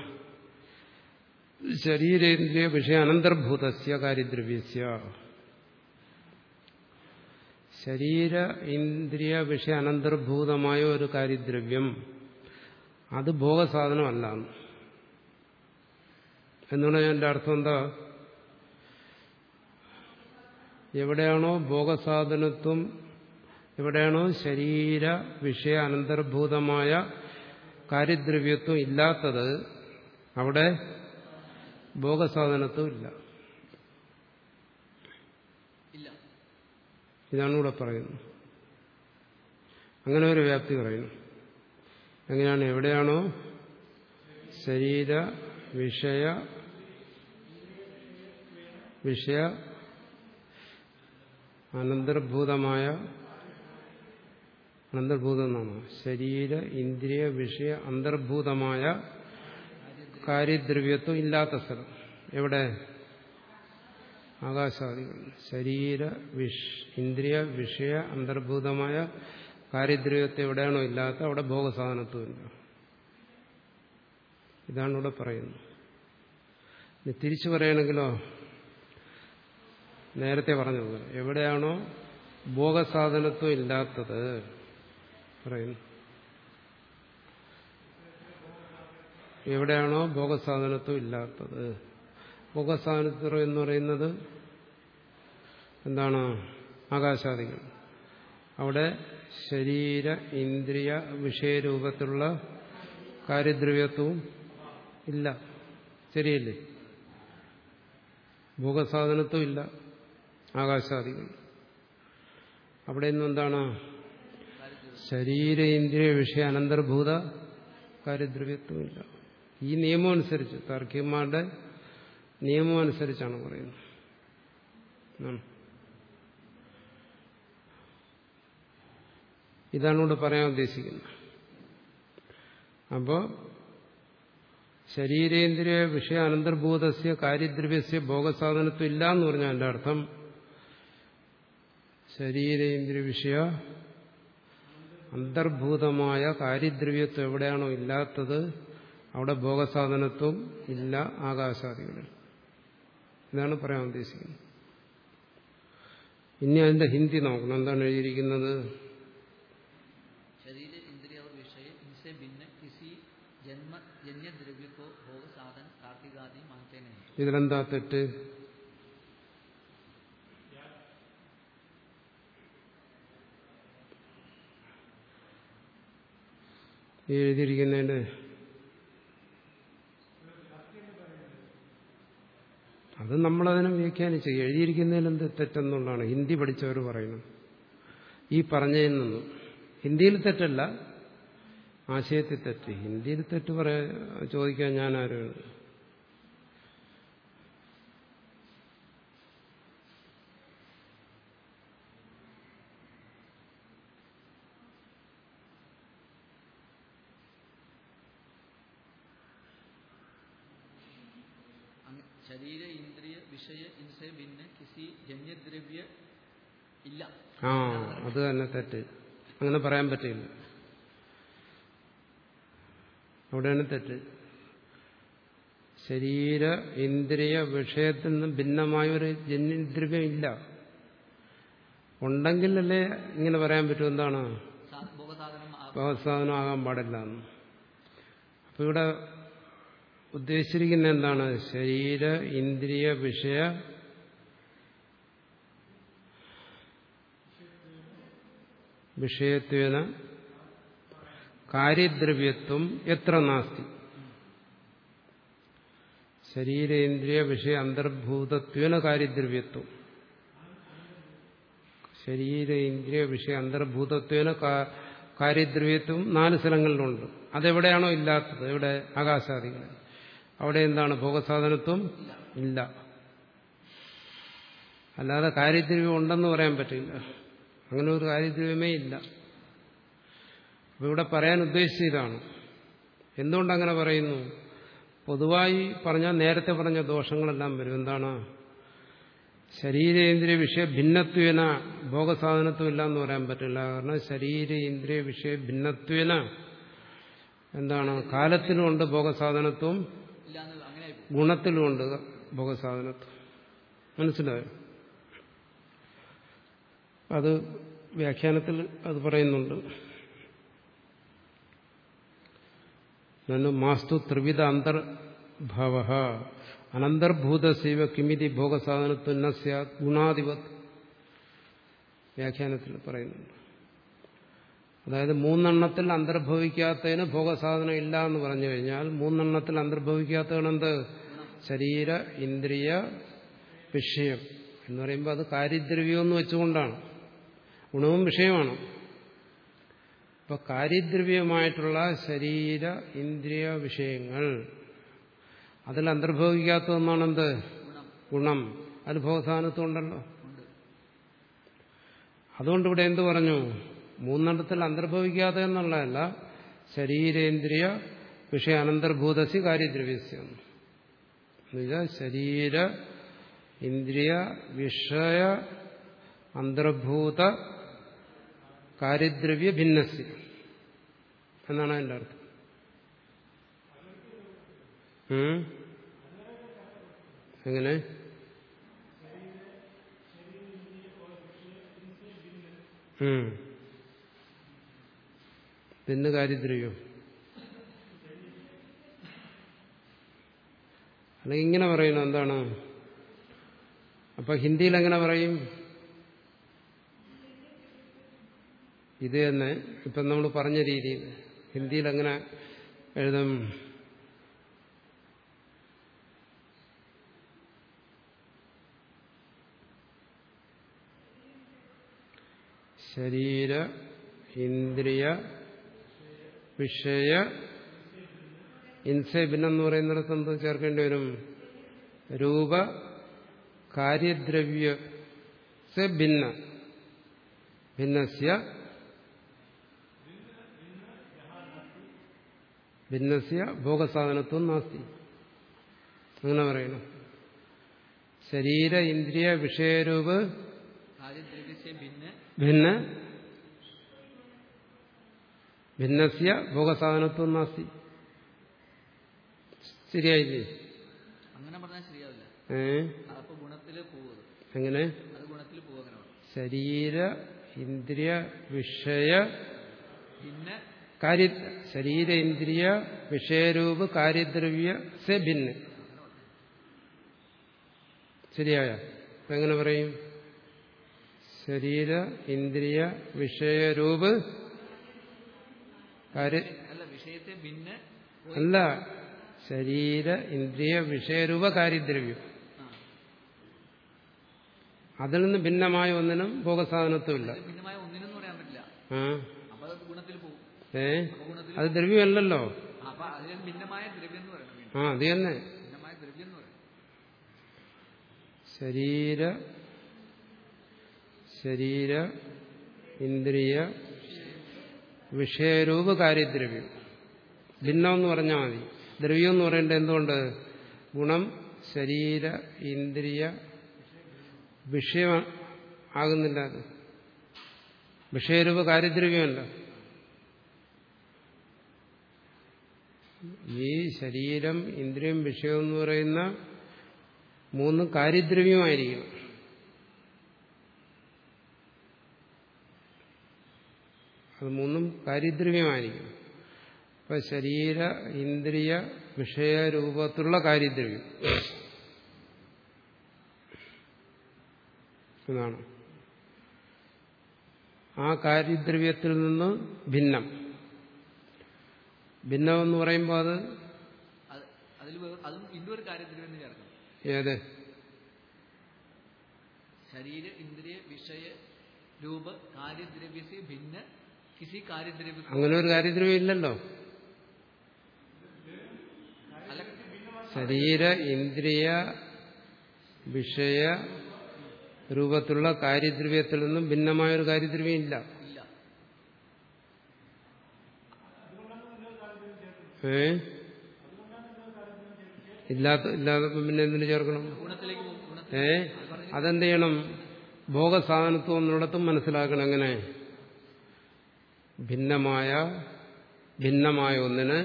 ശരീരേന്ദ്രിയ വിഷയ അനന്തർഭൂതസ്യ കാര്യദ്രവ്യസ്യ. ശരീര ഇന്ദ്രിയ വിഷയ അനന്തർഭൂതമായ ഒരു കാര്യദ്രവ്യം. അത് ഭോഗസാധനമല്ല. എന്നുള്ള എന്റെ അർത്ഥം എന്താ? എവിടെയാണോ ഭോഗസാധനത്വം എവിടെയാണോ ശരീര വിഷയ അനന്തർഭൂതമായ കാര്യദ്രവ്യത്വം ഇല്ലാത്തത് അവിടെ ഭോഗസാധനത്വം ഇല്ല. ഇല്ല. ഇതാണ് ഇവിടെ പറയുന്നത്. അങ്ങനെ ഒരു വ്യാപ്തി പറയുന്നു. എങ്ങനെയാണ്? എവിടെയാണോ? ശരീര വിഷയ വിഷയ അനന്തർഭൂതമായ അനന്തർഭൂതം എന്നാണ്. ശരീര ഇന്ദ്രിയ വിഷയ അന്തർഭൂതമായ കാര്യദ്രവ്യത്വം ഇല്ലാത്ത സ്ഥലം. എവിടെ? ആകാശാദികൾ ശരീര വിഷ ഇന്ദ്രിയ വിഷയ അന്തർഭൂതമായ കാര്യദ്രവ്യത്തെ എവിടെയാണോ ഇല്ലാത്ത അവിടെ ഭോഗസാധനത്വമില്ല ഇതാണ് ഇവിടെ പറയുന്നത്. തിരിച്ചു പറയണമെങ്കിലോ? നേരത്തെ പറഞ്ഞതുപോലെ എവിടെയാണോ ഭോഗസാധനത്വം ഇല്ലാത്തത് പറയുന്നു. എവിടെയാണോ ഭോഗസാധനത്വം ഇല്ലാത്തത്? ഭോഗസാധനത്വം എന്ന് പറയുന്നത് എന്താണ്? ആകാശാദികൾ. അവിടെ ശരീര ഇന്ദ്രിയ വിഷയരൂപത്തിലുള്ള കാര്യദ്രവ്യത്വവും ഇല്ല. ശരിയല്ലേ? ഭോഗസാധനത്വം ഇല്ല. ആകാശാദികൾ അവിടെ നിന്നും എന്താണ്? ശരീര ഇന്ദ്രിയ വിഷയ അനന്തർഭൂത കാര്യദ്രവ്യത്വമില്ല ഈ നിയമം അനുസരിച്ച് താർക്കികന്മാരുടെ നിയമം അനുസരിച്ചാണ് പറയുന്നത്. ഇതാണ് ഇവിടെ പറയാൻ ഉദ്ദേശിക്കുന്നത്. അപ്പോൾ ശരീരേന്ദ്രിയ വിഷയ അനന്തർഭൂതസ്യ കാര്യദ്രവ്യസ്യ ഭോഗസാധനത്വം ഇല്ല എന്ന് പറഞ്ഞാൽ എന്റെ അർത്ഥം ശരീരേന്ദ്രിയ വിഷയ അന്തർഭൂതമായ കാര്യദ്രവ്യത്വം എവിടെയാണോ ഇല്ലാത്തത് അവിടെ ഭോഗസാധനത്വം ഇല്ല ആകാശാദികളിൽ ഇതാണ് പറയാൻ ഉദ്ദേശിക്കുന്നത്. ഇനി അതിന്റെ ഹിന്ദി നോക്കണം. എന്താണ് എഴുതിയിരിക്കുന്നത്? ഇതിലെന്താ തെറ്റ്? ഈ എഴുതിയിരിക്കുന്നതിന്റെ അത് നമ്മളതിനെ വ്യാഖ്യാനിച്ചു എഴുതിയിരിക്കുന്നതിൽ എന്ത് തെറ്റെന്നുള്ളതാണ്. ഹിന്ദി പഠിച്ചവർ പറയുന്നത്. ഈ പറഞ്ഞതിൽ നിന്നും. ഹിന്ദിയിൽ തെറ്റല്ല. ആശയത്തിൽ തെറ്റ്. ഹിന്ദിയിൽ തെറ്റ് പറയാ ചോദിക്കാൻ ഞാൻ ആരാണ് ശരീര ഇന്ദ്രിയ വിഷയ ഇൻസെ ഭിന്ന കിസി ജന്യദ്രവ്യ ഇല്ല. ആ അത് തന്നെ തെറ്റ്. അങ്ങനെ പറയാൻ പറ്റില്ല. അവിടെയാണ് തെറ്റ്. ശരീര ഇന്ദ്രിയ വിഷയത്തിൽ നിന്ന് ഭിന്നമായ ഒരു ജന്യദ്രവ്യം ഇല്ല. ഉണ്ടെങ്കിലല്ലേ ഇങ്ങനെ പറയാൻ പറ്റും എന്താണ്? ഭവസാധനമാകാൻ പാടില്ല. അപ്പൊ ഇവിടെ ഉദ്ദേശിച്ചിരിക്കുന്ന എന്താണ്? ശരീര ഇന്ദ്രിയ വിഷയ. വിഷയത്വേന. കാര്യദ്രവ്യത്വം എത്ര നാസ്തി? ശരീരേന്ദ്രിയ വിഷയ അന്തർഭൂതത്വേന കാര്യദ്രവ്യത്വം. ശരീര ഇന്ദ്രിയ വിഷയ അന്തർഭൂതത്വേന കാര്യദ്രവ്യത്വം നാല് സ്ഥലങ്ങളിലുണ്ട്. അതെവിടെയാണോ ഇല്ലാത്തത്? ഇവിടെ ആകാശാദികൾ അവിടെ എന്താണ് ഭോഗസാധനത്വം? ഇല്ല. അല്ലാതെ കാര്യദ്രവ്യം ഉണ്ടെന്ന് പറയാൻ പറ്റില്ല. അങ്ങനെ ഒരു കാര്യദ്രവ്യമേ ഇല്ല. ഇവിടെ പറയാൻ ഉദ്ദേശിച്ച ഉദ്ദേശിച്ചതാണ് എന്തുകൊണ്ടങ്ങനെ പറയുന്നു? പൊതുവായി പറഞ്ഞാൽ നേരത്തെ പറഞ്ഞ ദോഷങ്ങളെല്ലാം വരും. എന്താണ്? ശരീരേന്ദ്രിയ വിഷയ ഭിന്നത്വേന ഭോഗസാധനത്വം ഇല്ല എന്ന് പറയാൻ പറ്റില്ല. കാരണം ശരീരേന്ദ്രിയ വിഷയ ഭിന്നത്വേന എന്താണ്? കാലത്തിനുമുണ്ട് ഭോഗസാധനത്വം. ഗുണത്തിലുമുണ്ട് ഭോഗസാധനത്വം മനസ്സിലായോ? അത് വ്യാഖ്യാനത്തിൽ അത് പറയുന്നുണ്ട്. മാസ്തു ത്രിവിധ അന്തർഭവ. അനന്തർഭൂതസൈവ കിമിതി ഭോഗസാധനത്വ ഗുണാധിപത്. വ്യാഖ്യാനത്തിൽ പറയുന്നുണ്ട്. അതായത് മൂന്നെണ്ണത്തിൽ അന്തർഭവിക്കാത്തതിന് ഭോഗസാധനം ഇല്ല എന്ന് പറഞ്ഞു കഴിഞ്ഞാൽ മൂന്നെണ്ണത്തിൽ അന്തർഭവിക്കാത്തതാണെന്ത് ശരീര ഇന്ദ്രിയ വിഷയം. എന്ന് പറയുമ്പോൾ അത് കാര്യദ്രവ്യം എന്ന് വെച്ചുകൊണ്ടാണ്. ഗുണവും വിഷയമാണ്. ഇപ്പൊ കാര്യദ്രവ്യമായിട്ടുള്ള ശരീര ഇന്ദ്രിയ വിഷയങ്ങൾ അതിൽ അന്തർഭവിക്കാത്ത ഒന്നാണെന്ത് ഗുണം. അത് ഭോഗസാധനത്തുണ്ടല്ലോ അതുകൊണ്ട് ഇവിടെ എന്തു പറഞ്ഞു? മൂന്നെണ്ണത്തിൽ അന്തർഭവിക്കാതെ എന്നുള്ളതല്ല ശരീരേന്ദ്രിയ വിഷയ അനന്തർഭൂതസി കാര്യദ്രവ്യസ്യ എന്നുവെച്ചാൽ ശരീര ഇന്ദ്രിയ വിഷയ അന്തർഭൂത കാര്യദ്രവ്യ ഭിന്നസി എന്നാണ് അതിന്റെ അർത്ഥം? എങ്ങനെ ഉം. പിന്നെ കാര്യദ്രവ്യം അല്ലെങ്കിൽ ഇങ്ങനെ പറയുന്നു എന്താണ്? അപ്പൊ ഹിന്ദിയിൽ എങ്ങനെ പറയും? ഇത് തന്നെ ഇപ്പം നമ്മൾ പറഞ്ഞ രീതിയിൽ ഹിന്ദിയിൽ എങ്ങനെ എഴുതും? ശരീര ഇന്ദ്രിയ വിഷയ ഇൻസെ ഭിന്നെന്ന് പറയുന്നിടത്ത് എന്ത് ചേർക്കേണ്ടി വരും? രൂപ കാര്യദ്രവ്യ ഭിന്ന. ഭിന്നസ്യ ഭിന്നസ്യ ഭോഗസാധനത്വം നാസ്തി. അങ്ങനെ പറയണം ശരീര ഇന്ദ്രിയ വിഷയരൂപ് ഭിന്ന ഭിന്നസ്യ ഭോഗസാധനത്വം നാസ്തി. ശരിയായില്ലേ? അങ്ങനെ പറഞ്ഞാൽ ശരിയാവില്ല. എങ്ങനെ? ശരീര ഇന്ദ്രിയ വിഷയ പിന്നെ? കാര്യ ശരീര ഇന്ദ്രിയ വിഷയരൂപ കാര്യദ്രവ്യ സെ ഭിന്ന. ശരിയായ? എങ്ങനെ പറയും? ശരീര ഇന്ദ്രിയ വിഷയരൂപ് അല്ല ശരീര ഇന്ദ്രിയ വിഷയരൂപ കാര്യദ്രവ്യം. അതിൽ നിന്ന് ഭിന്നമായ ഒന്നിനും ഭോഗസാധനത്വമില്ല ഏ? അത് ദ്രവ്യമല്ലല്ലോ. ആ അത് തന്നെ ശരീര ശരീര ഇന്ദ്രിയ വിഷയരൂപ കാര്യദ്രവ്യം ഭിന്നം എന്ന് പറഞ്ഞാൽ മതി. ദ്രവ്യം എന്ന് പറയേണ്ടത് എന്തുകൊണ്ട്? ഗുണം ശരീര ഇന്ദ്രിയ വിഷയം ആകുന്നില്ല അത്. വിഷയരൂപ കാര്യദ്രവ്യമല്ല ഈ ശരീരം ഇന്ദ്രിയം വിഷയം എന്ന് പറയുന്ന മൂന്ന് കാര്യദ്രവ്യമായിരിക്കണം. അത് മൂന്നും കാര്യദ്രവ്യമായിരിക്കണം. അപ്പൊ ശരീര ഇന്ദ്രിയ വിഷയരൂപത്തിലുള്ള കാര്യദ്രവ്യം. എന്നാണ് ആ കാര്യദ്രവ്യത്തിൽ നിന്ന് ഭിന്നം. ഭിന്നം എന്ന് പറയുമ്പോൾ അത്? ഏത്? ശരീര ഇന്ദ്രിയ വിഷയ രൂപ കാര്യദ്രവ്യ से ഭിന്ന കാര്യദ്രവ്യ അങ്ങനെ ഒരു കാര്യദ്രവ്യം ഇല്ലല്ലോ. ശരീര ഇന്ദ്രിയ വിഷയ രൂപത്തിലുള്ള കാര്യദ്രവ്യത്തിൽ നിന്നും ഭിന്നമായ ഒരു കാര്യദ്രവ്യം ഇല്ല. ഏ? ഇല്ലാത്ത ഇല്ലാത്തപ്പം പിന്നെ എന്തിനു ചേർക്കണം? ഏ? അതെന്ത് ചെയ്യണം? ഭോഗസാധനത്വം എന്നിടത്തും മനസ്സിലാക്കണം എങ്ങനെ? ഭിന്നമായ ഭിന്നമായ ഒന്നിന്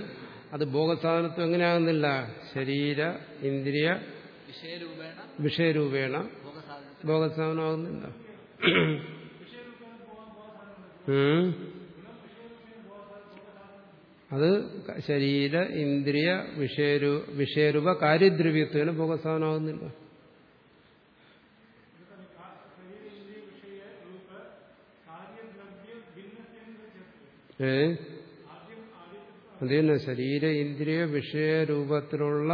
അത് ഭോഗസാധനത്വം എങ്ങനെയാകുന്നില്ല? ശരീര ഇന്ദ്രിയ വിഷയരൂപേണ ഭോഗസാധനമാകുന്നില്ല. അത് ശരീര ഇന്ദ്രിയ വിഷയരൂ വിഷയരൂപ കാര്യദ്രവ്യത്വന് ഭോഗസാധനമാകുന്നില്ല. ഏ? അത് തന്നെ ശരീര ഇന്ദ്രിയ വിഷയരൂപത്തിലുള്ള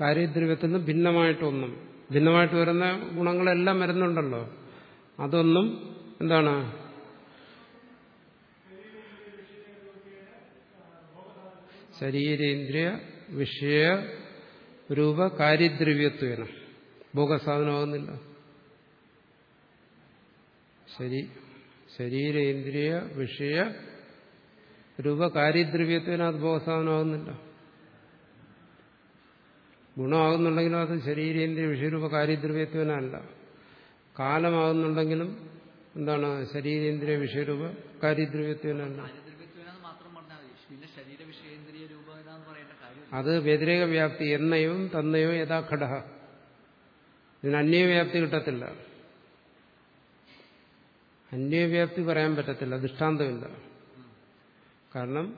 കാര്യദ്രവ്യത്തിൽ നിന്ന് ഭിന്നമായിട്ടൊന്നും ഭിന്നമായിട്ട് വരുന്ന ഗുണങ്ങളെല്ലാം വരുന്നുണ്ടല്ലോ. അതൊന്നും എന്താണ്? ശരീര ഇന്ദ്രിയ വിഷയ രൂപ കാര്യദ്രവ്യത്വേന. ഭോഗസാധനമാകുന്നില്ല. ശരി ശരീരേന്ദ്രിയ വിഷയ രൂപ കാര്യദ്രവ്യത്വേന അത് ബോധസാധനമാകുന്നില്ല ഗുണമാകുന്നുണ്ടെങ്കിലും അത് ശരീരേന്ദ്രിയ വിഷയരൂപ കാര്യദ്രവ്യത്വനല്ല കാലമാകുന്നുണ്ടെങ്കിലും എന്താണ് ശരീരേന്ദ്രിയ വിഷയരൂപ കാര്യദ്രവ്യത്വനല്ല അത് വ്യതിരേക വ്യാപ്തി എന്നയും തന്നയും യഥാ ഘട ഇതിന് അന്യവ്യാപ്തി കിട്ടത്തില്ല. അന്യവ്യാപ്തി പറയാൻ പറ്റത്തില്ല. ദൃഷ്ടാന്തമില്ല. കാരണം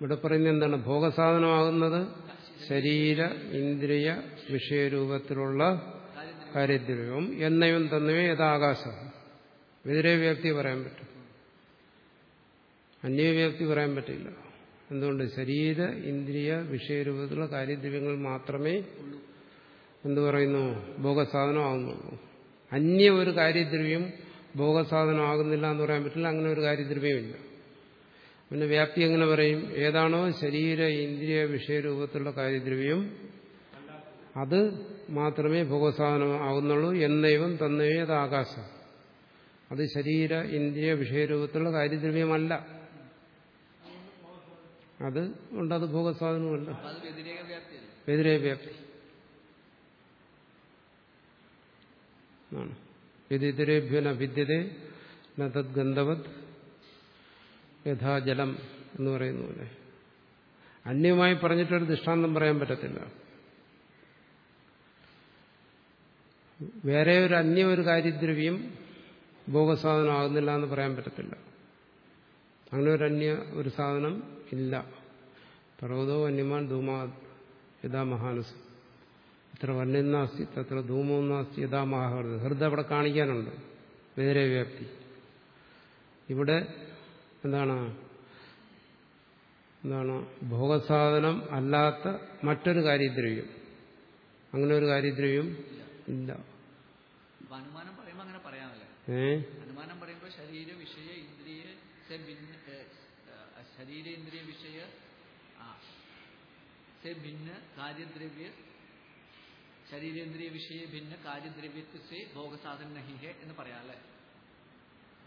ഇവിടെ പറയുന്നത് എന്താണ്? ഭോഗസാധനമാകുന്നത് ശരീര ഇന്ദ്രിയ വിഷയരൂപത്തിലുള്ള കാര്യദ്രവ്യവും എന്നയും തന്നയോ യഥാകാശം. എതിരെ വ്യക്തി പറയാൻ പറ്റും. അന്യവ്യാപ്തി പറയാൻ പറ്റില്ല. എന്തുകൊണ്ട്? ശരീര ഇന്ദ്രിയ വിഷയരൂപത്തിലുള്ള കാര്യദ്രവ്യങ്ങൾ മാത്രമേ എന്തു പറയുന്നു? ഭോഗസാധനമാകുന്നുള്ളൂ. അന്യ ഒരു കാര്യദ്രവ്യം ഭോഗസാധനമാകുന്നില്ല എന്ന് പറയാൻ പറ്റില്ല. അങ്ങനെ ഒരു കാര്യദ്രവ്യമില്ല. പിന്നെ വ്യാപ്തി എങ്ങനെ പറയും? ഏതാണോ ശരീര ഇന്ദ്രിയ വിഷയരൂപത്തിലുള്ള കാര്യദ്രവ്യം. അത് മാത്രമേ ഭോഗസാധനം ആകുന്നുള്ളൂ എന്നൈവം തന്നെയും അത് ആകാശം. അത് ശരീര ഇന്ദ്രിയ വിഷയരൂപത്തിലുള്ള കാര്യദ്രവ്യമല്ല. അത് ഉണ്ട് അത് ഭോഗസാധനമല്ല വ്യതിരേക വ്യാപ്തി. ആണ്. വിദ്യതേ ഭിദ്യതേ നത് ഗന്ധവത് യഥാ ജലം എന്ന് പറയുന്ന പോലെ. അന്യമായി പറഞ്ഞിട്ടൊരു ദൃഷ്ടാന്തം പറയാൻ പറ്റത്തില്ല. വേറെ ഒരു അന്യ ഒരു കാര്യദ്രവ്യം ഭോഗസാധനമാകുന്നില്ല എന്ന് പറയാൻ പറ്റത്തില്ല. അങ്ങനെ ഒരു അന്യ ഒരു സാധനം ഇല്ല. പർവതോ അന്യമാൻ ധൂമാ യഥാ മഹാനസ്. ഇത്ര വന്യം നാസ്തി തത്ര ധൂമവും നാസ്തി യഥാ മഹാഹൃദ ഹൃദ അവിടെ കാണിക്കാനുണ്ട്. വേറെ വ്യാപ്തി. ഇവിടെ എന്താണ്? എന്താണ്? ഭോഗസാധനം അല്ലാത്ത മറ്റൊരു കാര്യദ്രവ്യം. അങ്ങനെ ഒരു കാര്യദ്രവ്യം ഇല്ല. ഏ? ശരീരേന്ദ്രിയ വിഷയ ഭിന്ന കാര്യദ്രവ്യ ശരീരേന്ദ്രിയ വിഷയ ഭിന്ന കാര്യദ്രവ്യത്തിൽ ഭോഗസാധനം നഹി ഹെ എന്ന് പറയാം അല്ലേ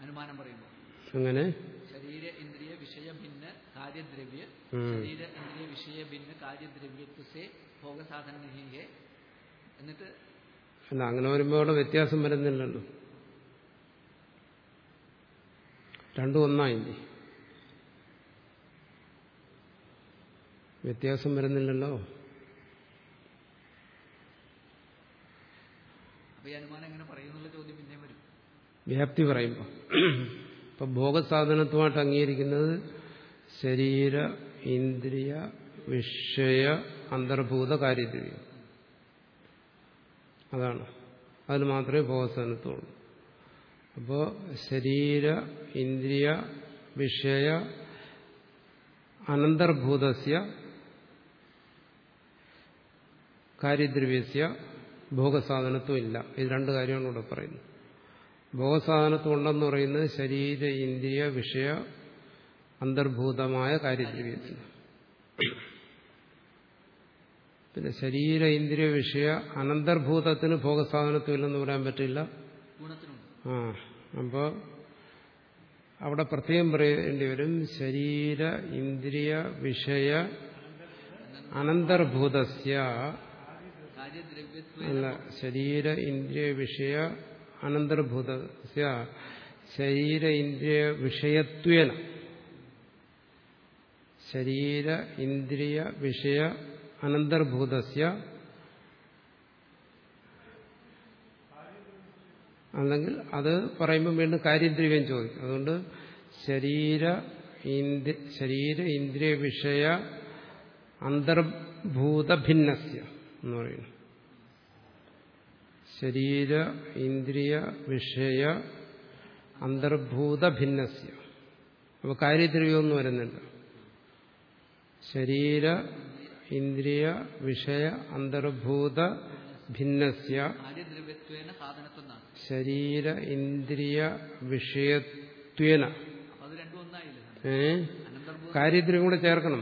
അനുമാനം പറയുമ്പോൾ അങ്ങനെ ശരീര ഇന്ദ്രിയ വിഷയ ഭിന്ന കാര്യദ്രവ്യ. ശരീര ഇന്ദ്രിയ വിഷയ ഭിന്ന കാര്യദ്രവ്യത്വ സേ ഭോഗസാധന നഹി എന്നിട്ട് അല്ല അങ്ങനെ വരുമ്പോൾ അവിടെ വ്യത്യാസം വരുന്നില്ലല്ലോ. രണ്ടും ഒന്നായില്ലേ? വ്യത്യാസം വരുന്നില്ലല്ലോ. അനുമാനം എങ്ങനെ പറയുന്നുള്ള ചോദ്യം പിന്നെ വരും. വ്യാപ്തി പറയുമ്പോൾ ഇപ്പൊ ഭോഗസാധനത്വമായിട്ട് അംഗീകരിക്കുന്നത് ശരീര ഇന്ദ്രിയ വിഷയ അന്തർഭൂത കാര്യദ്രവ്യം അതാണ്. അതിന് മാത്രമേ ഭോഗസാധനത്വമുള്ളൂ അപ്പോൾ ശരീര ഇന്ദ്രിയ വിഷയ അനന്തർഭൂതസ്യ കാര്യദ്രവ്യസ്യ ഭോഗസാധനത്വം ഇല്ല ഇത് രണ്ട് കാര്യമാണ് ഇവിടെ പറയുന്നത്. ഭോഗസാധനത്വം ഉണ്ടെന്ന് പറയുന്നത് ശരീര ഇന്ദ്രിയ വിഷയ അന്തർഭൂതമായ കാര്യദ്രവ്യത്തിന് പിന്നെ ശരീര ഇന്ദ്രിയ വിഷയ അനന്തർഭൂതത്തിന് ഭോഗസാധനത്വം ഇല്ലെന്ന് പറയാൻ പറ്റില്ല. ആ അപ്പോൾ അവിടെ പ്രത്യേകം പറയേണ്ടി വരും ശരീര ഇന്ദ്രിയ വിഷയ അനന്തർഭൂതസ്യ അല്ല ശരീര ഇന്ദ്രിയ വിഷയ അനന്തർഭൂതസ്യ ശരീര ഇന്ദ്രിയ വിഷയത്വേന. ശരീര ഇന്ദ്രിയ വിഷയ അനന്തർഭൂതസ്യ അല്ലെങ്കിൽ അത് പറയുമ്പോൾ വീണ്ടും കാര്യദ്രവ്യം ചോദിക്കും. അതുകൊണ്ട് ശരീര ശരീര ഇന്ദ്രിയ വിഷയ അന്തർഭൂത ഭിന്നസ്യ എന്ന് പറയുന്നു. ശരീര ഇന്ദ്രിയ വിഷയ അന്തർഭൂത ഭിന്നസ്യ അപ്പോൾ കാര്യദ്രവ്യമൊന്നും വരുന്നുണ്ട് ശരീര ഇന്ദ്രിയ വിഷയ അന്തർഭൂത ഭിന്നസ്യ ശരീര ഇന്ദ്രിയ വിഷയത്വേന. ഏ? കാര്യദ്രവ്യം കൂടെ ചേർക്കണം.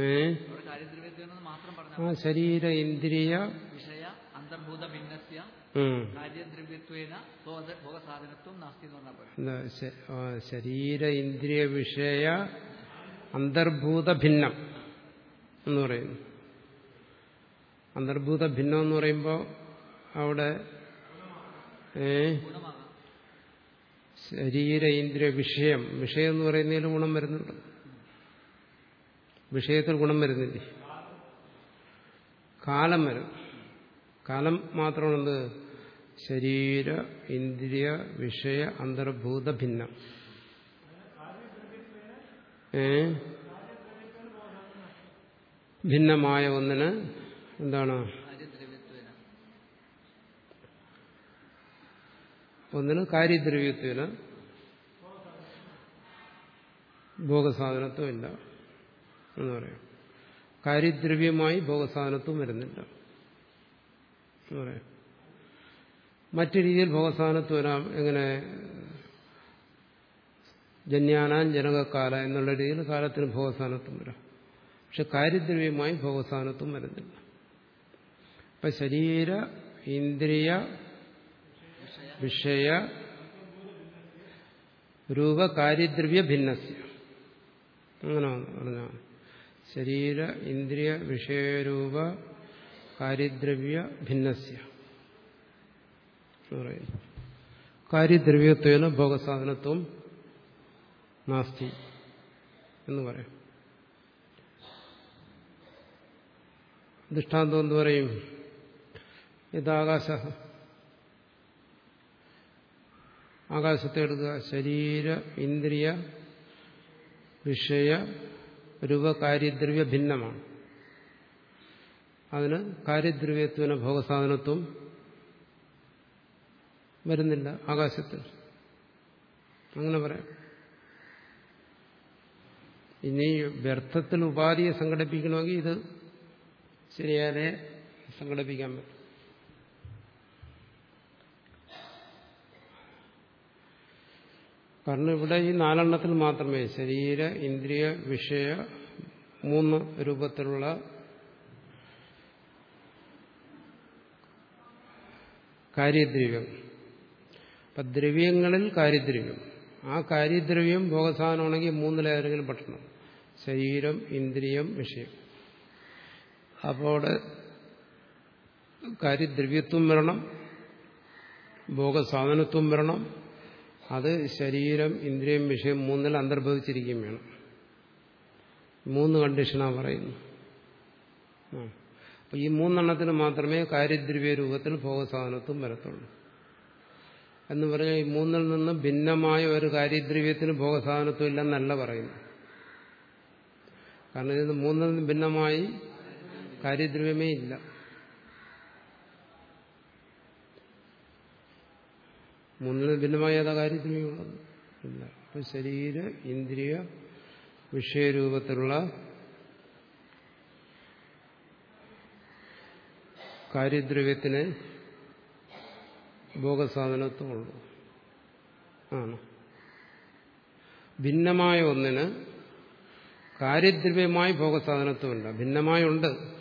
ഏ അവിടെ കാര്യദ്രവ്യത്വേനെന്ന് മാത്രം പറഞ്ഞാൽ ആ ശരീര ഇന്ദ്രിയ വിഷയ അന്തർഭൂത ഭിന്നസ്യ ശരീര ഇന്ദ്രിയ വിഷയ അന്തർഭൂത ഭിന്നം എന്ന് പറയുന്നു. അന്തർഭൂത ഭിന്നം എന്ന് പറയുമ്പോൾ അവിടെ ശരീര ഇന്ദ്രിയ വിഷയം. വിഷയം എന്ന് പറയുന്നതിൽ ഗുണം വരുന്നുണ്ട്. വിഷയത്തിൽ ഗുണം വരുന്നില്ലേ? കാലം വരും. കാലം മാത്രമാണെന്ത്? ശരീര ഇന്ദ്രിയ വിഷയ അന്തർഭൂത ഭിന്നം. ഏ? ഭിന്നമായ ഒന്നിന് എന്താണ്? ഒന്നിന് കാര്യദ്രവ്യത്വന് ഭോഗസാധനത്വം ഇല്ല എന്ന് പറയാം. കാര്യദ്രവ്യമായി ഭോഗസാധനത്വം വരുന്നില്ല. മറ്റു രീതിയിൽ ഭോഗസാധനത്വം വരാം. എങ്ങനെ? ജന്യാനാൻ ജനകക്കാല എന്നുള്ള രീതിയിൽ കാലത്തിന് ഭോഗസാധനത്വം വരാം. പക്ഷെ കാര്യദ്രവ്യമായി ഭോഗസാധനത്വം വരുന്നില്ല. അപ്പൊ ശരീര ഇന്ദ്രിയ വിഷയ രൂപകാര്യദ്രവ്യ ഭിന്നസ്യ അങ്ങനെ പറഞ്ഞാൽ ശരീര ഇന്ദ്രിയ വിഷയരൂപ കാര്യദ്രവ്യ ഭിന്നസ്യ. കാര്യദ്രവ്യത്വേന ഭോഗസാധനത്വം നാസ്തി എന്ന് പറയാം. ദൃഷ്ടാന്തം എന്ന് പറയും? ഇതാകാശ. ആകാശത്തെ എടുക്കുക. ശരീര ഇന്ദ്രിയ വിഷയ രൂപകാര്യദ്രവ്യ ഭിന്നമാണ്. അതിന് കാര്യദ്രവ്യത്വന ഭോഗസാധനത്വം വരുന്നില്ല ആകാശത്തിൽ അങ്ങനെ പറയാം. ഇനി വ്യർത്ഥത്തിൽ ഉപാധിയെ സംഘടിപ്പിക്കണമെങ്കിൽ ഇത് ശരിയാതെ സംഘടിപ്പിക്കാൻ പറ്റും. കാരണം ഇവിടെ ഈ നാലെണ്ണത്തിൽ മാത്രമേ ശരീര ഇന്ദ്രിയ വിഷയ മൂന്ന് രൂപത്തിലുള്ള കാര്യദ്രവ്യം. അപ്പൊ ദ്രവ്യങ്ങളിൽ കാര്യദ്രവ്യം. ആ കാര്യദ്രവ്യം ഭോഗസാധനമാണെങ്കിൽ മൂന്നിലേതെങ്കിലും പെട്ടണം. ശരീരം ഇന്ദ്രിയം വിഷയം. അപ്പോൾ അവിടെ കാര്യദ്രവ്യത്വം വരണം ഭോഗസാധനത്വം വരണം അത് ശരീരം ഇന്ദ്രിയം വിഷയം മൂന്നിൽ അന്തർഭവിച്ചിരിക്കുകയും വേണം. മൂന്ന് കണ്ടീഷനാണ് പറയുന്നു. ആ. അപ്പൊ ഈ മൂന്നെണ്ണത്തിന് മാത്രമേ കാര്യദ്രവ്യ രൂപത്തിൽ ഭോഗസാധനത്വം വരത്തുള്ളൂ. എന്ന് പറഞ്ഞാൽ ഈ മൂന്നിൽ നിന്ന് ഭിന്നമായ ഒരു കാര്യദ്രവ്യത്തിന് ഭോഗസാധനത്വം ഇല്ലെന്നല്ല പറയുന്നു കാരണം ഇതിന് മൂന്നിൽ നിന്ന് ഭിന്നമായി കാര്യദ്രവ്യമേ ഇല്ല. മൂന്നിൽ ഭിന്നമായ ഏതാ കാര്യദ്രവ്യമുള്ളത് ഇല്ല. അപ്പം ശരീര ഇന്ദ്രിയ വിഷയരൂപത്തിലുള്ള കാര്യദ്രവ്യത്തിന് ഭോഗസാധനത്വമുള്ളൂ. ആണ്. ഭിന്നമായ ഒന്നിന് കാര്യദ്രവ്യമായി ഭോഗസാധനത്വമില്ല ഭിന്നമായുണ്ട്.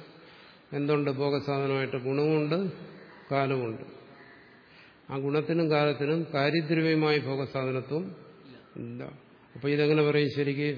എന്തുണ്ട്? ഭോഗസാധനമായിട്ട് ഗുണവുമുണ്ട് കാലവുമുണ്ട്. ആ ഗുണത്തിനും കാലത്തിനും കാര്യദ്രവ്യമായ ഭോഗസാധനത്വം ഇല്ല. അപ്പൊ ഇതെങ്ങനെ പറയും ശരിക്ക്?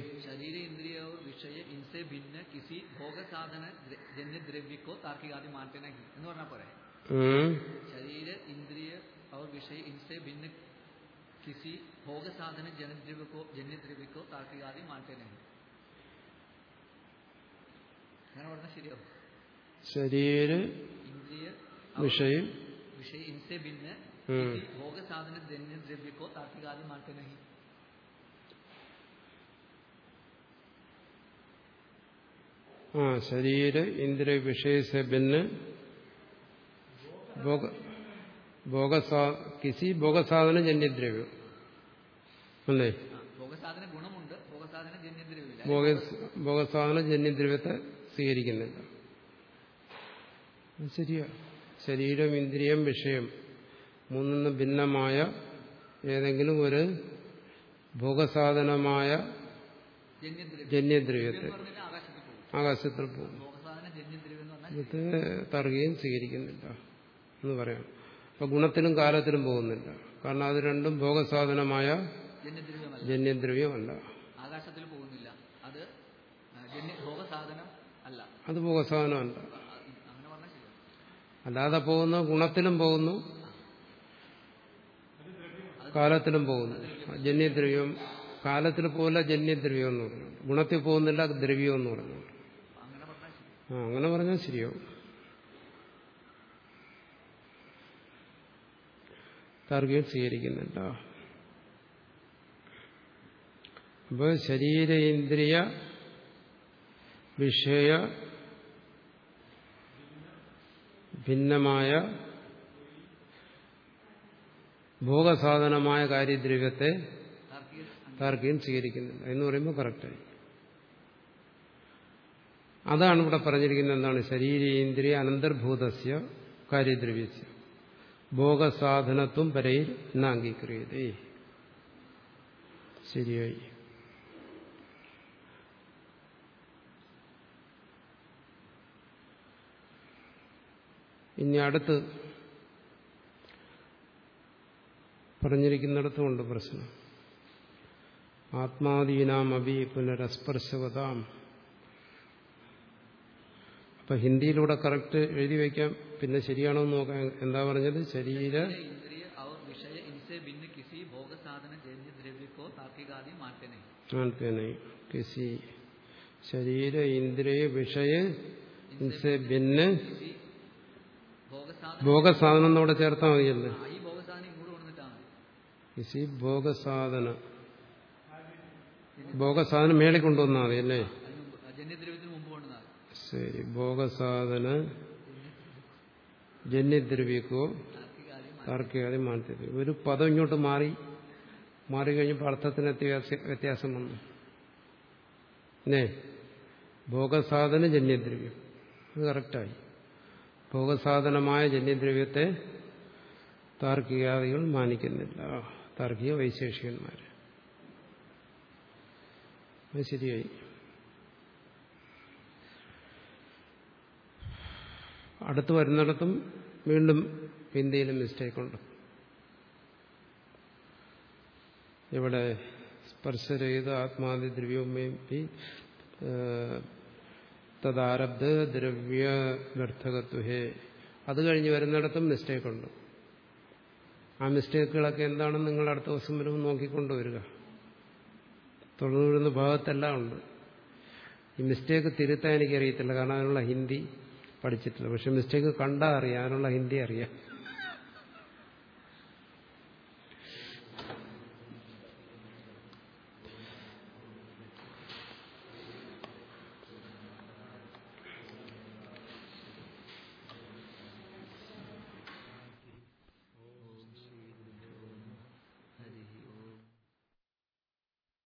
ശരീര വിഷയം ഇൻസെ ഭിന്ന भोग साधन जन्य द्रव्य को तार्किक आदि मानते नहीं ആ ശരീര ഇന്ദ്രിയ വിഷയസെ ഭിന്ന് ഭോഗ ഭോഗസാ കിസി ഭോഗസാധന ജന്യദ്രവ്യം അല്ലേ ആ, ഭോഗസാധന ഗുണമുണ്ട് ഭോഗസാധന ജന്യദ്രവ്യമില്ല ഭോഗ ഭോഗസാധന ജന്യദ്രവ്യത്തെ സ്വീകരിക്കുന്നില്ല അത് ശരിയാ ശരീരം ഇന്ദ്രിയം വിഷയം മൂന്നിന്ന് ഭിന്നമായ ഏതെങ്കിലും ഒരു ഭോഗസാധനമായ ജന്യദ്രവ്യം ജന്യദ്രവ്യത്തെ ആകാശത്തിൽ പോകും ഇത് തറുകയും സ്വീകരിക്കുന്നില്ല എന്ന് പറയാം. അപ്പൊ ഗുണത്തിലും കാലത്തിലും പോകുന്നില്ല. കാരണം അത് രണ്ടും ഭോഗസാധനമായ ജന്യദ്രവ്യമല്ല. ആകാശത്തിൽ പോകുന്നില്ല. അത് ഭോഗസാധനം അല്ല. അത് ഭോഗസാധനമല്ല. അല്ലാതെ പോകുന്ന ഗുണത്തിലും പോകുന്നു. കാലത്തിലും പോകുന്നു. ജന്യദ്രവ്യം കാലത്തിൽ പോകില്ല ജന്യദ്രവ്യം എന്ന് പറഞ്ഞു. ഗുണത്തിൽ പോകുന്നില്ല ദ്രവ്യം എന്ന് പറഞ്ഞു. ആ അങ്ങനെ പറഞ്ഞാൽ ശരിയാവും. താർഗ്യം സ്വീകരിക്കുന്നില്ല അപ്പോൾ ശരീരേന്ദ്രിയ വിഷയ ഭിന്നമായ ഭോഗസാധനമായ കാര്യദ്രവ്യത്തെ താർക്കിക സ്വീകരിക്കുന്നില്ല എന്ന് പറയുമ്പോൾ കറക്റ്റായി അതാണ് ഇവിടെ പറഞ്ഞിരിക്കുന്നത് എന്താണ്? ശരീരേന്ദ്രിയ അനന്തർഭൂതസ്യ കാര്യദ്രവ്യസ്യ. ഭോഗസാധനത്വം പരയിൽ എന്ന അംഗീകരിക്കതേ ശരിയായി. ഇനി അടുത്ത് പറഞ്ഞിരിക്കുന്നിടത്തുമുണ്ട് പ്രശ്നം. ആത്മാദീനാം അഭി പുനരസ്പർശവതാം. അപ്പൊ ഹിന്ദിയിലൂടെ കറക്റ്റ് എഴുതി വയ്ക്കാം. പിന്നെ ശരിയാണോ എന്ന് നോക്കാം. എന്താ പറഞ്ഞത്? ശരീര ശരീര ഇന്ദ്രിയ വിഷയ ഇൻസെ ഭോഗസാധനം എന്നോട് ചേർത്താൽ മതിയല്ലേ? കിസി ഭോഗസാധന ഭോഗസാധനം മേളിൽ കൊണ്ടുവന്നാൽ മതി അല്ലേ? ശരി ഭോഗസാധന ജന്യദ്രവ്യക്കോ താർക്കികാതി മാറ്റരുത് ഒരു പദം ഇങ്ങോട്ട് മാറി മാറിക്കഴിഞ്ഞപ്പോൾ അർത്ഥത്തിന് വ്യത്യാസം വന്നു. അല്ലേ? ഭോഗസാധന ജന്യദ്രവ്യം. അത് കറക്റ്റായി ഭോഗസാധനമായ ജന്യദ്രവ്യത്തെ താർക്കികാദികൾ മാനിക്കുന്നില്ല. താർക്കിക വൈശേഷികന്മാർ. ശരിയായി. അടുത്ത് വരുന്നിടത്തും വീണ്ടും ഇന്ത്യയിലും മിസ്റ്റേക്കുണ്ട്. ഇവിടെ സ്പർശരഹിത ആത്മാതി ദ്രവ്യവും തദാരബ്ധ ദ്രവ്യ വ്യർത്ഥകത്വഹേ അത് കഴിഞ്ഞ് വരുന്നിടത്തും മിസ്റ്റേക്ക് ഉണ്ട് ആ മിസ്റ്റേക്കുകളൊക്കെ എന്താണെന്ന് നിങ്ങൾ അടുത്ത ദിവസം വരുമ്പോൾ നോക്കിക്കൊണ്ടുവരിക. തുടർന്ന് വരുന്ന ഭാഗത്തെല്ലാം ഉണ്ട്. ഈ മിസ്റ്റേക്ക് തിരുത്താൻ എനിക്കറിയത്തില്ല കാരണം അതിനുള്ള ഹിന്ദി പഠിച്ചിട്ടില്ല. പക്ഷെ മിസ്റ്റേക്ക് കണ്ടാൽ അറിയാം അതിനുള്ള ഹിന്ദി അറിയാം.